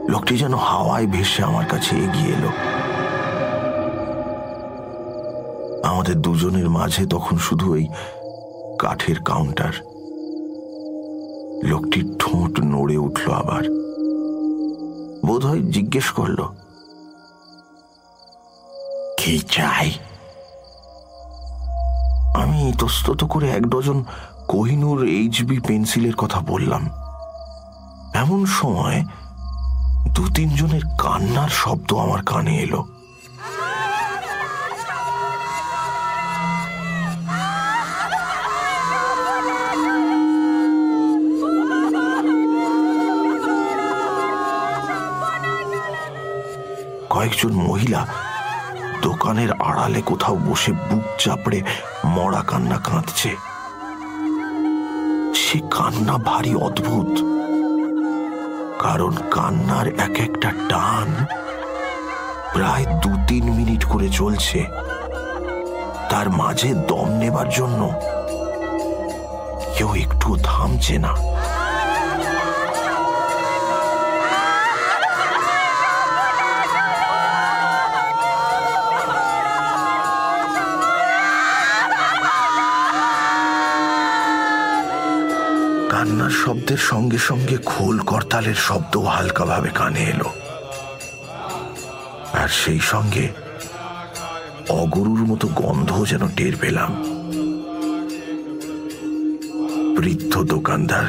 লোকটি যেন হাওয়ায় ভেসে আমার কাছে এগিয়ে এলো। আমাদের দুজনের মাঝে তখন শুধু ওই কাঠের কাউন্টার। লোকটির ঠোঁট নড়ে উঠল আবার। বোধহয় জিজ্ঞেস করল, কি চাই? আমি ইতস্তত করে এক ডজন কোহিনুর এইচবি পেন্সিলের কথা বললাম। এমন সময় দু তিনজনের কান্নার শব্দ আমার কানে এলো। কয়েকজন মহিলা দোকানের আড়ালে কোথাও বসে বুক চাপড়ে মরা কান্না কাঁদছে। সে কান্না ভারী অদ্ভুত। কারণ কান্নার এক একটা টান প্রায় দু তিন মিনিট করে চলছে। তার মাঝে দম নেবার জন্য কেউ একটু থামছে না। শব্দের সঙ্গে সঙ্গে খোল করতালের শব্দ হালকাভাবে কানে এলো। আর সেই সঙ্গে অগরুর মতো গন্ধ যেন টের পেলাম। বৃদ্ধ দোকানদার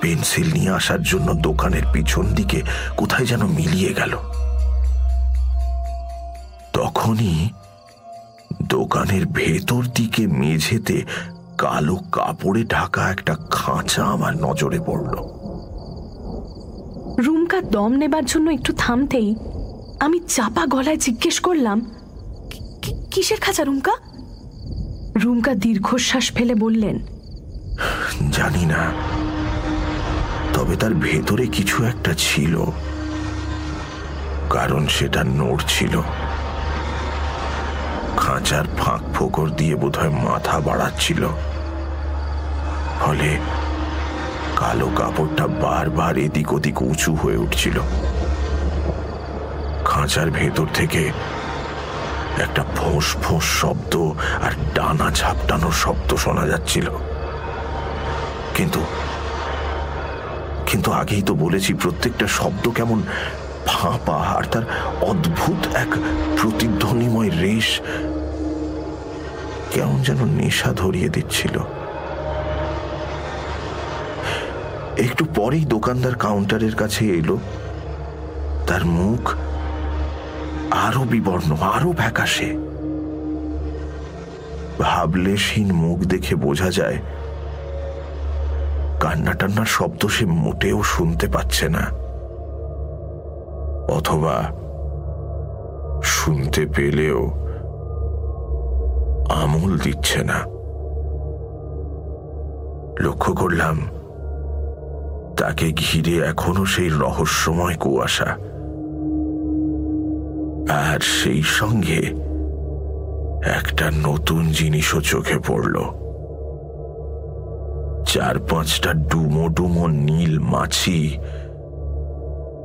পেন্সিল নিয়ে আসার জন্য দোকানের পিছন দিকে কোথায় যেন মিলিয়ে গেল। তখনই দোকানের ভেতর দিকে মেঝেতে কালো কাপড়ে ঢাকা একটা খাঁচা আমার নজরে পড়ল। রুমকা দম নেবার জন্য একটু থামতেই আমি চাপা গলায় জিজ্ঞেস করলাম "কি- কি- কিসের খাঁচা রুমকা? রুমকা দীর্ঘশ্বাস ফেলে বললেন জানি না তবে তার ভেতরে কিছু একটা ছিল কারণ সেটা নড়ছিল। খাঁচার ফাঁক ফোকর দিয়ে বোধহয় মাথা বাড়াচ্ছিল। ফলে কালো কাপড়টা বারবার এদিক ওদিক উঁচু হয়ে উঠছিল। খাঁচার ভেতর থেকে একটা ফোঁস ফোঁস শব্দ আর ডানা ঝাপটানোর শব্দ শোনা যাচ্ছিল। কিন্তু কিন্তু আগেই তো বলেছি, প্রত্যেকটা শব্দ কেমন ফাঁপা আর তার অদ্ভুত এক প্রতিধ্বনিময় রেশ কেমন যেন নেশা ধরিয়ে দিচ্ছিল। একটু পরেই দোকানদার কাউন্টারের কাছে এলো। তার মুখ আরও বিবর্ণ, আরও ফ্যাকাশে ভাবলেশহীন মুখ দেখে বোঝা যায়, কান্না টান্নার শব্দ সে মোটেও শুনতে পাচ্ছে না। অথবা শুনতে পেলেও আমল দিচ্ছে না। লক্ষ্য করলাম তাকে ঘিরে এখনও সেই রহস্যময় কুয়াশা। আর সেই সঙ্গে একটা নতুন জিনিসও চোখে পড়ল। চার পাঁচটা ডুমো ডুমো নীল মাছি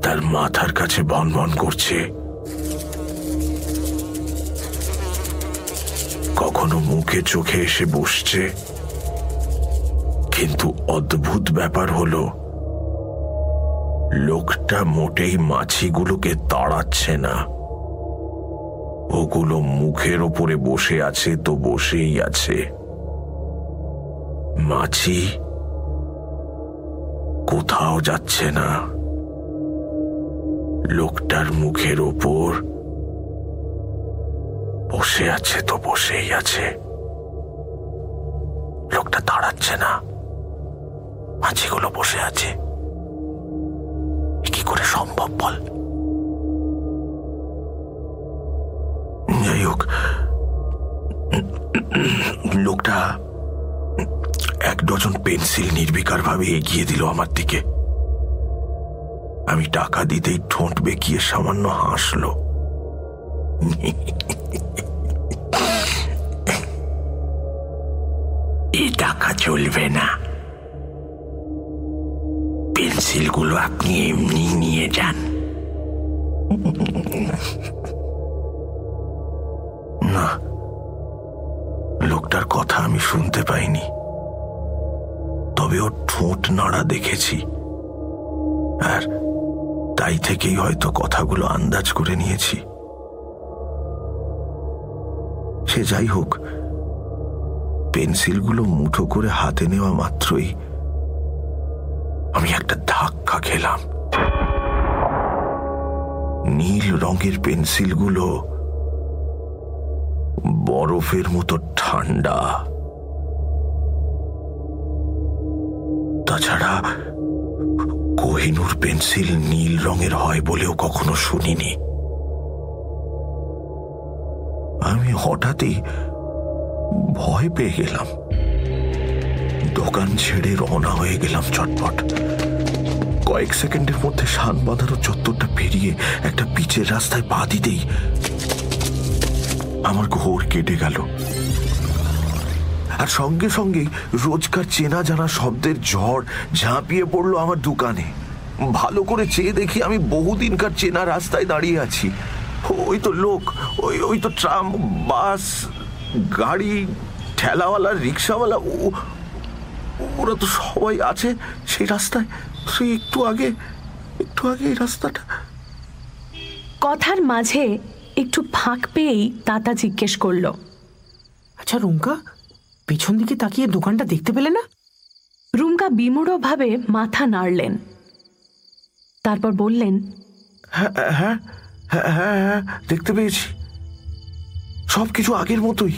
তার মাথার কাছে বন করছে। কখনো মুখে চোখে এসে বসছে। কিন্তু অদ্ভুত ব্যাপার হলো লোকটা মোটেই মাছিগুলোকে তাড়াচ্ছে না। ওগুলো মুখের ওপরে বসে আছে তো বসেই আছে। মাছি কোথাও যাচ্ছে না। লোকটার মুখের ওপর বসে আছে তো বসেই আছে। লোকটা দাঁড়াচ্ছে না। মাছিগুলো বসে আছে। কি করে সম্ভব বল? যাই হোক, লোকটা এক ডজন পেন্সিল নির্বিকার ভাবে এগিয়ে দিল আমার দিকে। আমি টাকা দিতেই ঠোঁট বেঁকিয়ে সামান্য হাসলো। এই টাকা চলবে না। পেন্সিলগুলো আপনি এমনি নিয়ে যান না লোকটার কথা আমি শুনতে পাইনি। তবে ওর ঠোঁট নাড়া দেখেছি। আর তাই থেকেই হয়তো কথাগুলো আন্দাজ করে নিয়েছি। সে যাই হোক, পেন্সিলগুলো মুঠো করে হাতে নেওয়া মাত্রই আমি একটা ধাক্কা খেলাম। নীল রঙের পেন্সিলগুলো বরফের মতো ঠান্ডা। তাছাড়া কোহিনুর পেন্সিল নীল রঙের হয় বলেও কখনো শুনিনি। আমি হঠাৎই ভয় পেয়ে গেলাম। দোকান ছেড়ে রওনা হয়ে গেলাম চটপট। কয়েক সেকেন্ডের মধ্যে শান বাঁধানো চত্বরটা পেরিয়ে একটা পিচের রাস্তায় পা দিতেই আমার ঘোর কেটে গেল। আর সঙ্গে সঙ্গে রোজকার চেনা জানা শব্দের ঝড় ঝাঁপিয়ে পড়ল আমার দোকানে। ভালো করে চেয়ে দেখি আমি বহুদিনকার চেনা রাস্তায় দাঁড়িয়ে আছি। ওই তো লোক, ওই ওই তো ট্রাম, বাস, গাড়ি, ঠেলাওয়ালা, রিক্সাওয়ালা, ও- ওরা তো সবাই আছে সেই রাস্তায়। সেই একটু আগে একটু আগে এই রাস্তাটা। কথার মাঝে একটু ফাঁক পেয়েই তাতা জিজ্ঞেস করল। আচ্ছা রুমকা পেছন দিকে তাকিয়ে দোকানটা দেখতে পেলে না? রুমকা বিমূঢ়ভাবে মাথা নাড়লেন। তারপর বললেন হ্যাঁ হ্যাঁ হ্যাঁ হ্যাঁ হ্যাঁ দেখতে পেয়েছি। সব কিছু আগের মতোই।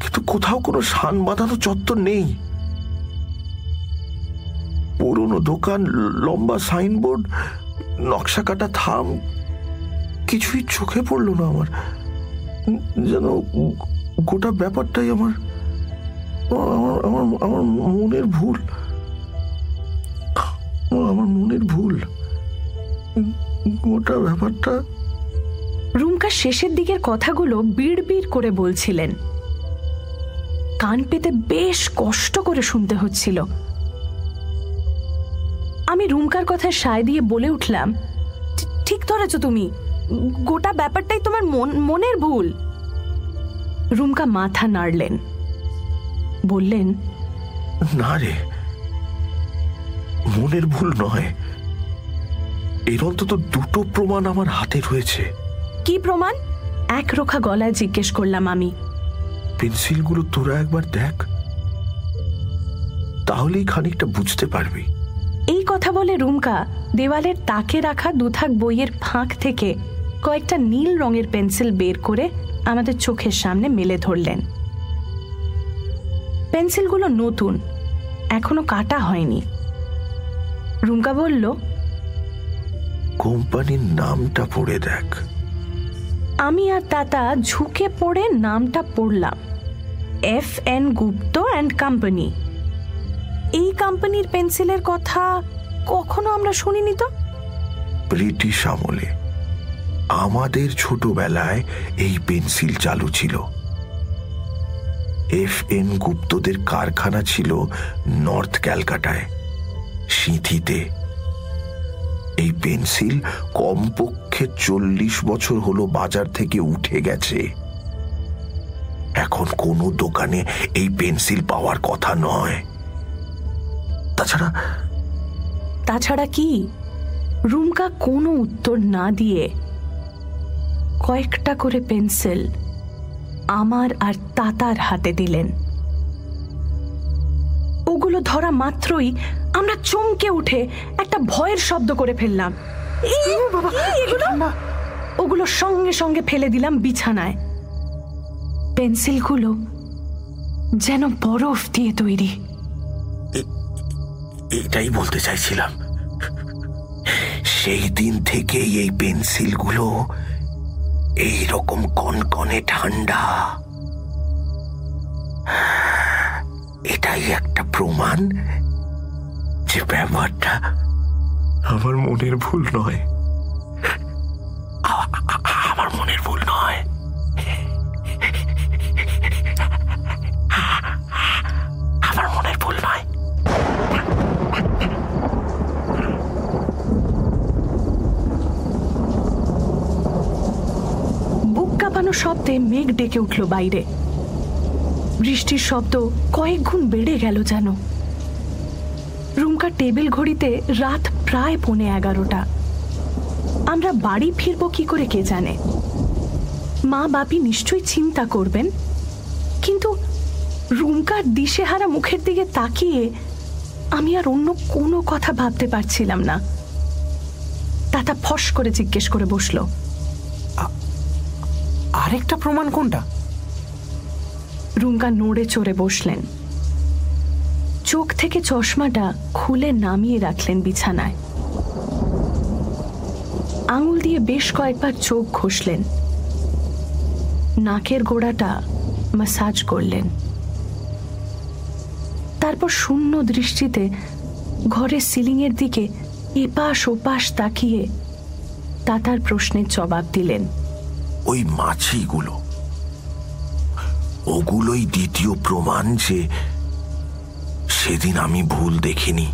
কিন্তু কোথাও কোনো শান বাঁধানো চত্বর নেই। পুরনো দোকান, লম্বা সাইনবোর্ড, নকশা কাটা থাম, কিছুই চোখে পড়ল না আমার। যেন গোটা ব্যাপারটাই আমার আমার আমার আমার মনের ভুল। আমার মনের ভুল। গোটা ব্যাপারটা রুমকা শেষের দিকের কথাগুলো বিড় বিড় করে বলছিলেন। কান পেতে বেশ কষ্ট করে শুনতে হচ্ছিল। আমি রুমকার কথায় সায় দিয়ে বলে উঠলাম "ঠি- ঠিক ধরেছ তুমি। গোটা ব্যাপারটাই তোমার মন মনের ভুল। রুমকা মাথা নাড়লেন। বললেন না রে মনের ভুল নয়। এর অন্তত দুটো প্রমাণ আমার হাতে রয়েছে। কি প্রমাণ? এক রোখা গলায় জিজ্ঞেস করলাম আমি। পেন্সিলগুলো তোরা একবার দেখ। তাহলেই খানিকটা বুঝতে পারবি। এই কথা বলে রুমকা দেওয়ালের তাকে রাখা দুথাক বইয়ের ফাঁক থেকে কয়েকটা নীল রঙের পেন্সিল বের করে আমাদের চোখের সামনে মেলে ধরলেন। পেন্সিলগুলো নতুন এখনও কাটা হয়নি। রুমকা বলল কোম্পানির নামটা পড়ে দেখ। আমি আর তাতা ঝুঁকে পড়ে নামটা পড়লাম। F N Gupta and company এই কোম্পানির পেন্সিলের কথা কখনো আমরা শুনিনি তো? ব্রিটিশ আমলে আমাদের ছোটবেলায় এই পেন্সিল চালু ছিল। এফ এন গুপ্তদের কারখানা ছিল নর্থ ক্যালকাটায়। সিঁথিতে এই পেন্সিল কমপক্ষে চল্লিশ বছর হলো বাজার থেকে উঠে গেছে। এখন কোনো দোকানে এই পেন্সিল পাওয়ার কথা নয়। তাছাড়া তাছাড়া কি? রুমকা কোনো উত্তর না দিয়ে কয়েকটা করে পেন্সিল আমার আর তাতার হাতে দিলেন। ওগুলো ধরা মাত্রই আমরা চমকে উঠে একটা ভয়ের শব্দ করে ফেললাম। এই ওগুলো সঙ্গে সঙ্গে ফেলে দিলাম বিছানায়। পেন্সিলগুলো যেন বরফ দিয়ে তৈরি। এটাই বলতে চাইছিলাম। সেই দিন থেকেই এই পেন্সিলগুলো এই রকম কনকনে ঠান্ডা। এটাই একটা প্রমাণ যে ব্যাপারটা আমার মনের ভুল নয়। শব্দে মেঘ ডেকে উঠল বাইরে। বৃষ্টির শব্দ কয়েক গুণ বেড়ে গেল যেন। রুমকার টেবিল ঘড়িতে রাত প্রায় পৌনে এগারোটা। আমরা বাড়ি ফিরবো কি করে কে জানে? মা বাপি নিশ্চয়ই চিন্তা করবেন। কিন্তু রুমকার দিশেহারা মুখের দিকে তাকিয়ে আমি আর অন্য কোনো কথা ভাবতে পারছিলাম না। তাতা ফস করে জিজ্ঞেস করে বসল। আরেকটা প্রমাণ কোনটা? রুমকা নড়ে চড়ে বসলেন। চোখ থেকে চশমাটা খুলে নামিয়ে রাখলেন বিছানায়। আঙুল দিয়ে বেশ কয়েকবার চোখ ঘষলেন। নাকের গোড়াটা মাসাজ করলেন। তারপর শূন্য দৃষ্টিতে ঘরের সিলিংয়ের দিকে এপাশ ওপাশ তাকিয়ে তাতার প্রশ্নের জবাব দিলেন। ওই মাছিগুলো। ওগুলোই দ্বিতীয় প্রমাণ যে সেদিন আমি ভুল দেখিনি।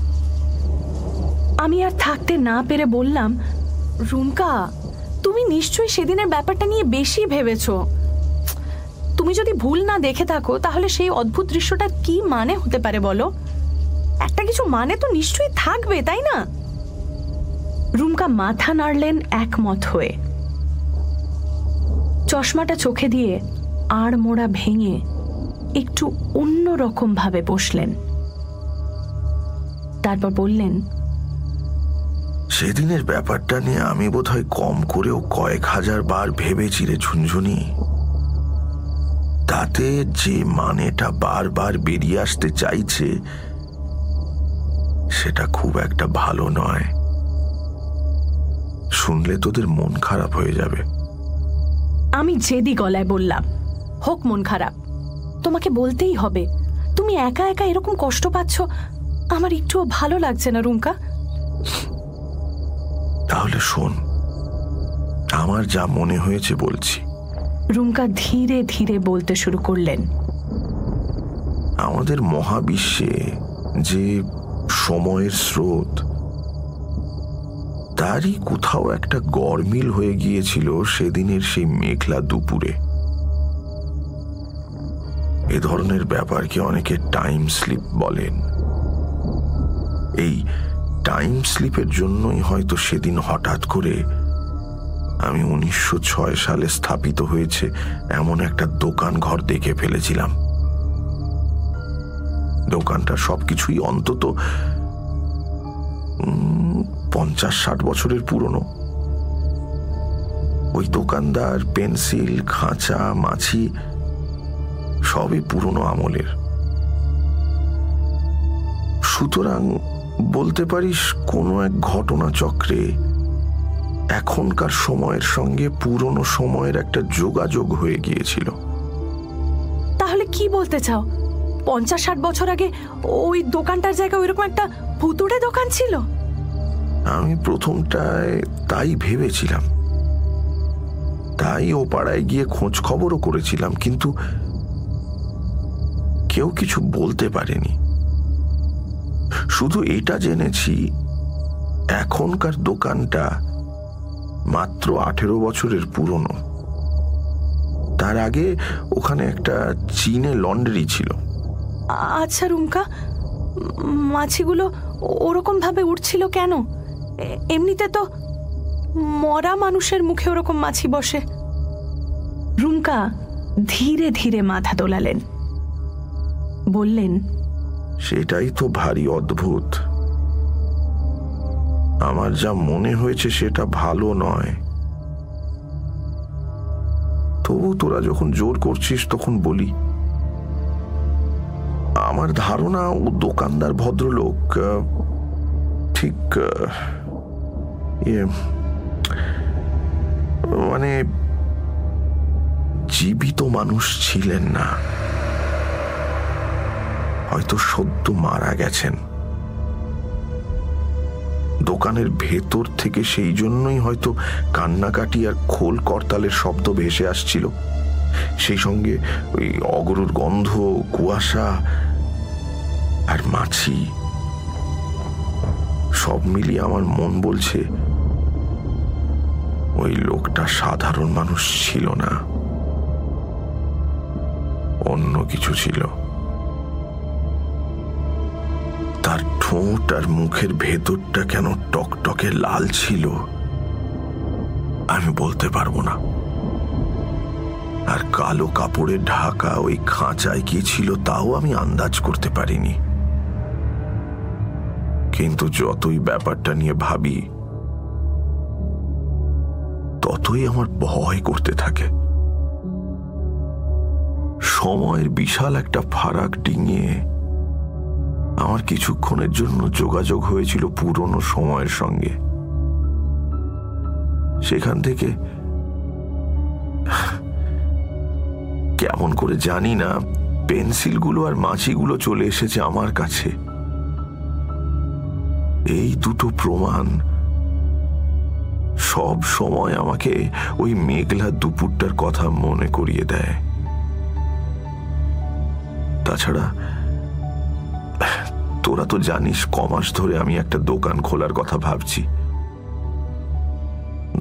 আমি আর থাকতে না পেরে বললাম, রুমকা, তুমি নিশ্চয়ই সেদিনের ব্যাপারটা নিয়ে বেশি ভেবেছ। তুমি যদি ভুল না দেখে থাকো, তাহলে সেই অদ্ভুত দৃশ্যটা কি মানে হতে পারে বলো? একটা কিছু মানে তো নিশ্চয়ই থাকবে, তাই না? রুমকা মাথা নাড়লেন একমত হয়ে। চশমাটা চোখে দিয়ে আড় মোড়া ভেঙে একটু অন্য ভাবে বসলেন। তারপর বললেন, সেদিনের ব্যাপারটা নিয়ে আমি বোধহয় কম করেও কয়েক হাজার বার ভেবেছি রে ঝুনঝুনি। তাতে যে মানেটা বারবার বেরিয়ে আসতে চাইছে, সেটা খুব একটা ভালো নয়। শুনলে তোদের মন খারাপ হয়ে যাবে। আমি জেদি গলায় বললাম হোক মন খারাপ। তোমাকে বলতেই হবে। তুমি একা একা এরকম কষ্ট পাচ্ছ আমার একটুও ভালো লাগছে না রুমকা। তাহলে শোন আমার যা মনে হয়েছে বলছি। রুমকা ধীরে ধীরে বলতে শুরু করলেন। আমাদের মহাবিশ্বে যে সময়ের স্রোত তারই কোথাও একটা গরমিল হয়ে গিয়েছিল সেদিনের সেই মেঘলা দুপুরে। এ ধরনের ব্যাপারকে অনেকে টাইম স্লিপ বলেন। এই টাইম স্লিপের জন্যই হয়তো সেদিন হঠাৎ করে আমি উনিশশো ছয় সালে স্থাপিত হয়েছে এমন একটা দোকান ঘর দেখে ফেলেছিলাম। দোকানটা সবকিছুই অন্তত পঞ্চাশ ষাট বছরের পুরনো। ওই দোকানদার, পেন্সিল, খাঁচা, মাছি সবই পুরনো আমলের। সুতরাং বলতে পারিস কোনো এক ঘটনা চক্রে এখনকার সময়ের সঙ্গে পুরনো সময়ের একটা যোগাযোগ হয়ে গিয়েছিল। তাহলে কি বলতে চাও? পঞ্চাশ ষাট বছর আগে ওই দোকানটার জায়গায় ওইরকম একটা ভুতুড়ে দোকান ছিল? আমি প্রথমটায় তাই ভেবেছিলাম। তাই ও পাড়ায় গিয়ে খোঁজ খবরও করেছিলাম, কিন্তু কেউ কিছু বলতে পারেনি। শুধু এটা জেনেছি, এখনকার দোকানটা মাত্র আঠেরো বছরের পুরনো। তার আগে ওখানে একটা চীনে লন্ড্রি ছিল। আচ্ছা রুমকা, মাছিগুলো ওরকম ভাবে উঠছিল কেন? এমনিতে তো মরা মানুষের মুখে ওরকম মাছি বসে। রুমকা ধীরে ধীরে মাথা দোলালেন। বললেন, সেটাই তো ভারী অদ্ভুত। আমার যা মনে হয়েছে সেটা ভালো নয়। তবু তোরা যখন জোর করছিস তখন বলি, আমার ধারণা ও দোকানদার ভদ্রলোক ঠিক ইয়ে মানে জীবিত মানুষ ছিলেন না। হয়তো সদ্য মারা গেছেন। দোকানের ভেতর থেকে সেই জন্যই হয়তো কান্নাকাটি আর খোল করতালের শব্দ ভেসে আসছিল। সেই সঙ্গে ওই অগরুর গন্ধ, কুয়াশা আর মাছি সব মিলিয়ে আমার মন বলছে ওই লোকটা সাধারণ মানুষ ছিল না। অন্য কিছু ছিল। তার ঠোঁট আর মুখের ভেতরটা কেন টকটকে লাল ছিল, আমি বলতে পারব না। আর কালো কাপড়ে ঢাকা ওই খাঁচায় কি ছিল তাও আমি আন্দাজ করতে পারিনি। কিন্তু যতই ব্যাপারটা নিয়ে ভাবি ততই আমার ভয় করতে থাকে, সময়ের বিশাল একটা ফারাক ডিঙিয়ে আমার কিছুক্ষণের জন্য যোগাযোগ হয়েছিল পুরনো সময়ের সঙ্গে। সেখান থেকে কেমন করে জানি না, পেন্সিলগুলো আর মাছিগুলো চলে এসেছে আমার কাছে। এই দুটো প্রমাণ সব সময় আমাকে ওই মেঘলা দুপুরটার কথা মনে করিয়ে দেয়। তাছাড়া, তোরা তো জানিস কমাস ধরে আমি একটা দোকান খোলার কথা ভাবছি।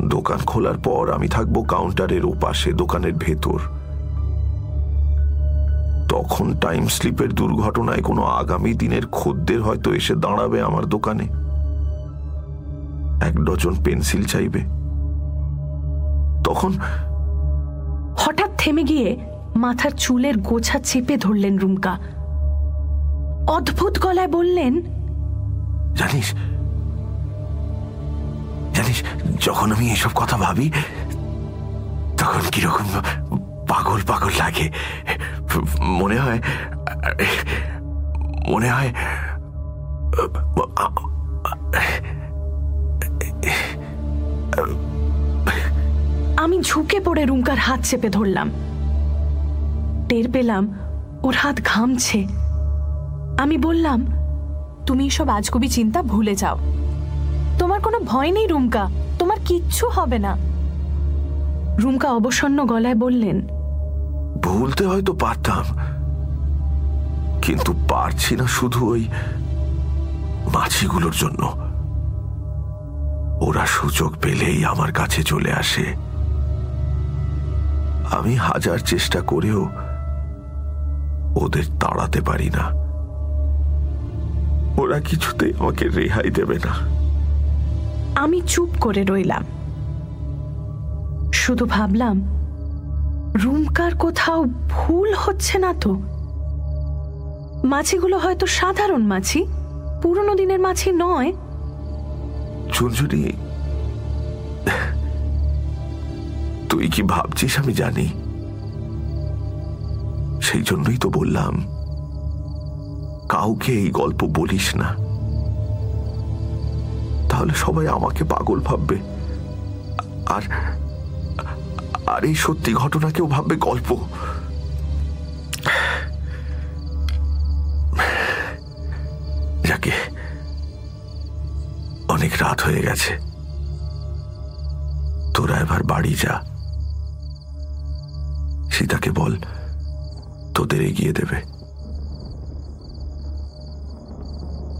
দোকান খোলার পর আমি থাকব কাউন্টারের ওপাশে, দোকানের ভেতর। তখন টাইম স্লিপের দুর্ঘটনায় কোনো আগামী দিনের খদ্দের হয়তো এসে দাঁড়াবে আমার দোকানে। এক ডজন পেন্সিল চাইবে। তখন হঠাৎ থেমে গিয়ে মাথার চুলের গোছা চেপে ধরলেন রুমকা। অদ্ভুত গলায় বললেন জানিস জানিস যখন আমি এসব কথা ভাবি তখন কীরকম পাগল পাগল লাগে। মনে হয় মনে হয় আমি ঝুঁকে পড়ে রুমকার হাত চেপে ধরলাম। টের পেলাম ওর হাত ঘামছে। আমি বললাম, তুমি সব আজগুবি চিন্তা ভুলে যাও। তোমার কোনো ভয় নেই রুমকা, তোমার কিচ্ছু হবে না। রুমকা অবসন্ন গলায় বললেন, ভুলতে হয়তো পারতাম, কিন্তু পারছি না শুধু ওই মাছিগুলোর জন্য। ওরা সুযোগ পেলেই আমার কাছে চলে আসে। আমি হাজার চেষ্টা করেও ওদের তাড়াতে পারি না। ওরা কিছুতেই আমাকে রেহাই দেবে না। আমি চুপ করে রইলাম। শুধু ভাবলাম, রুমকার কোথাও ভুল হচ্ছে না তো? মাছিগুলো হয়তো সাধারণ মাছি, পুরনো দিনের মাছি নয়। ঝুনঝুনি তুই কি ভাবছিস আমি জানি। সেই জন্যই তো বললাম, কাউকে এই গল্প বলিস না। তাহলে সবাই আমাকে পাগল ভাববে। আর আর এই সত্যি ঘটনাকেও ভাববে গল্প। অনেক রাত হয়ে গেছে। তোরা এবার বাড়ি যা। সীতাকে বল, তোদের এগিয়ে দেবে।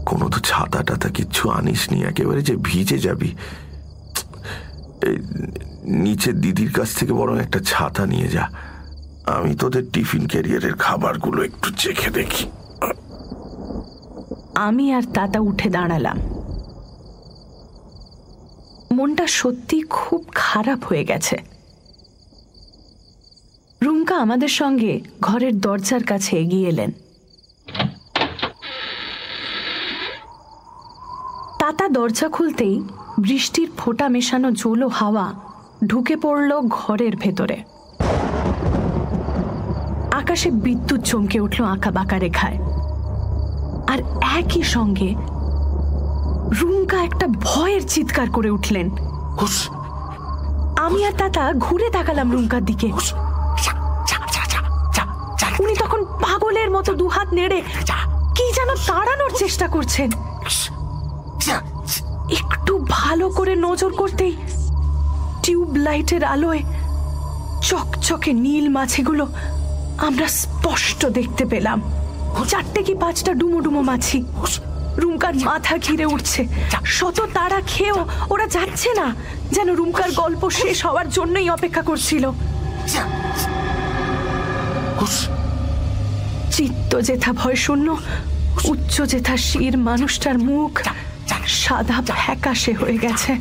কোনো তো ছাতা টাতা কিচ্ছু আনিস নি, একেবারে যে ভিজে যাবি। নিচের দিদির কাছ থেকে বরং একটা ছাতা নিয়ে যা। আমি তোদের টিফিন ক্যারিয়ারের খাবারগুলো একটু চেখে দেখি। আমি আর তাতা উঠে দাঁড়ালাম। মনটা সত্যি খুব খারাপ হয়ে গেছে। রুমকা আমাদের সঙ্গে ঘরের দরজার কাছে এগিয়ে এলেন। তাতা দরজা খুলতেই বৃষ্টির ফোঁটা মেশানো জোলো হাওয়া ঢুকে পড়ল ঘরের ভেতরে। আকাশে বিদ্যুৎ চমকে উঠল আঁকা বাঁকা রেখায়। আর একই সঙ্গে রুমকা একটা ভয়ের চিৎকার করে উঠলেন। আমি আর তাতা ঘুরে তাকালাম রুমকার দিকে। উনি তখন পাগলের মতো দুহাত নেড়ে কি যেন তাড়ানোর চেষ্টা করছেন। একটু ভালো করে নজর করতেই টিউব লাইটের আলোয় চকচকে নীল মাছিগুলো আমরা স্পষ্ট দেখতে পেলাম। চারটে কি পাঁচটা ডুমো ডুমো মাছি রুমকার মাথা ঘিরে উঠছে। শত তারা খেয়েও ওরা যাচ্ছে না। যেন রুমকার গল্প শেষ হওয়ার জন্যই অপেক্ষা করছিল। চিত্ত যেথা ভয় শূন্য উচ্চ যেথা শির মানুষটার মুখ, সাদা ফ্যাকাশে হয়ে গেছে।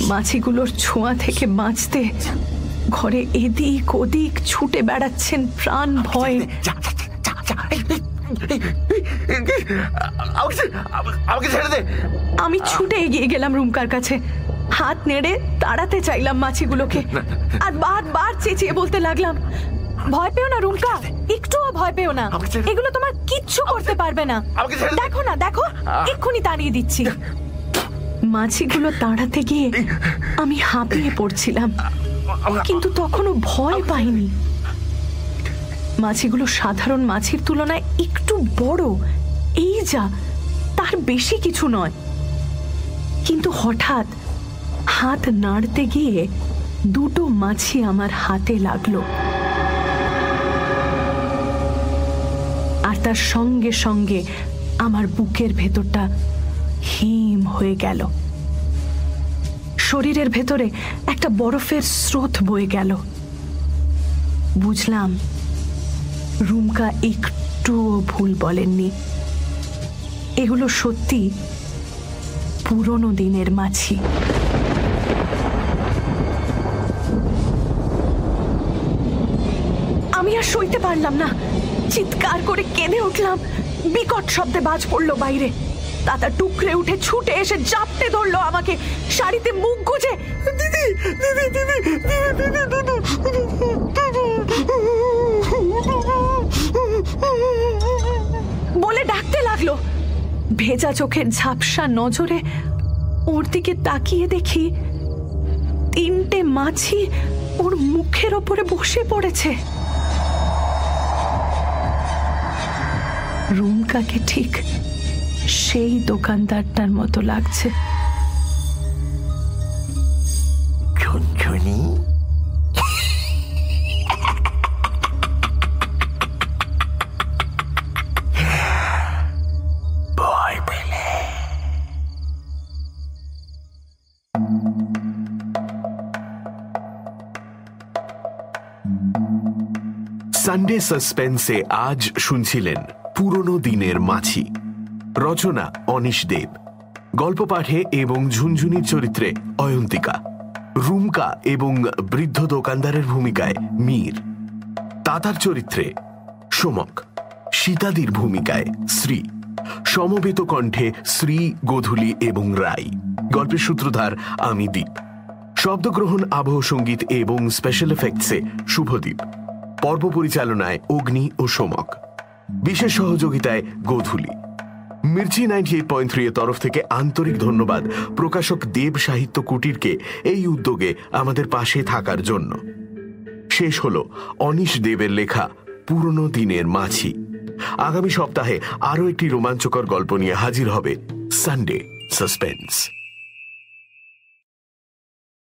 মাছিগুলোর ছোঁয়া থেকে বাঁচতে ঘরে এদিক ওদিক ছুটে বেড়াচ্ছেন প্রাণ ভয়। আমাকে ছেড়ে দে। আমি ছুটে এগিয়ে গেলাম রুমকার কাছে। হাত নেড়ে তাড়াতে চাইলাম মাছিগুলোকে। আর বারবার চেঁচিয়ে বলতে লাগলাম ভয় পেও না রুমকা একটুও ভয় পেও না। এগুলো তোমার কিচ্ছু করতে পারবে না। দেখো না দেখো এক্ষুনি তাড়িয়ে দিচ্ছি। মাছিগুলো তাড়াতে গিয়ে আমি হাঁপিয়ে পড়ছিলাম। কিন্তু তখনও ভয় পাইনি। মাছিগুলো সাধারণ মাছির তুলনায় একটু বড়। এই যা, তার বেশি কিছু নয়। কিন্তু হঠাৎ হাত নাড়তে গিয়ে দুটো মাছি আমার হাতে লাগল। আর তার সঙ্গে সঙ্গে আমার বুকের ভেতরটা হিম হয়ে গেল। শরীরের ভেতরে একটা বরফের স্রোত বয়ে গেল। বুঝলাম রুমকা একটুও ভুল বলেননি। এগুলো সত্যি পুরনো দিনের মাছি। আমি আর সইতে পারলাম না। চিৎকার করে কেঁদে উঠলাম। বিকট শব্দে বাজ পড়ল বাইরে। তাতা টুকরে উঠে ছুটে এসে জাপটে ধরলো আমাকে। শাড়িতে মুখ গুজে দিদি দিদি দিদি ভেজা চোখের ঝাপসা নজরে ওর দিকে তাকিয়ে দেখি তিনটে মাছি ওর মুখের ওপরে বসে পড়েছে। রুমকাকে ঠিক সেই দোকানদারটার মতো লাগছে। সাসপেন্সে আজ শুনছিলেন পুরনো দিনের মাছি রচনা অনিশ দেব। গল্প পাঠে এবং ঝুনঝুনির চরিত্রে অয়ন্তিকা। রুমকা এবং বৃদ্ধ দোকানদারের ভূমিকায় মীর। তাতার চরিত্রে সোমক। সীতাদির ভূমিকায় শ্রী। সমবেত কণ্ঠে শ্রী, গোধূলি এবং রাই। গল্পের সূত্রধার, আমি দ্বীপ শব্দগ্রহণ, আবহ সংগীত এবং স্পেশাল এফেক্টসে শুভদ্বীপ পর্ব পরিচালনায় অগ্নি ও সমক। বিশেষ সহযোগিতায় গোধূলি। Mirchi ninety eight point three এর তরফ থেকে আন্তরিক ধন্যবাদ প্রকাশক দেব সাহিত্য কুটিরকে এই উদ্যোগে আমাদের পাশে থাকার জন্য। শেষ হল অনিশ দেবের লেখা পুরনো দিনের মাছি। আগামী সপ্তাহে আরও একটি রোমাঞ্চকর গল্প নিয়ে হাজির হবে সানডে সাসপেন্স।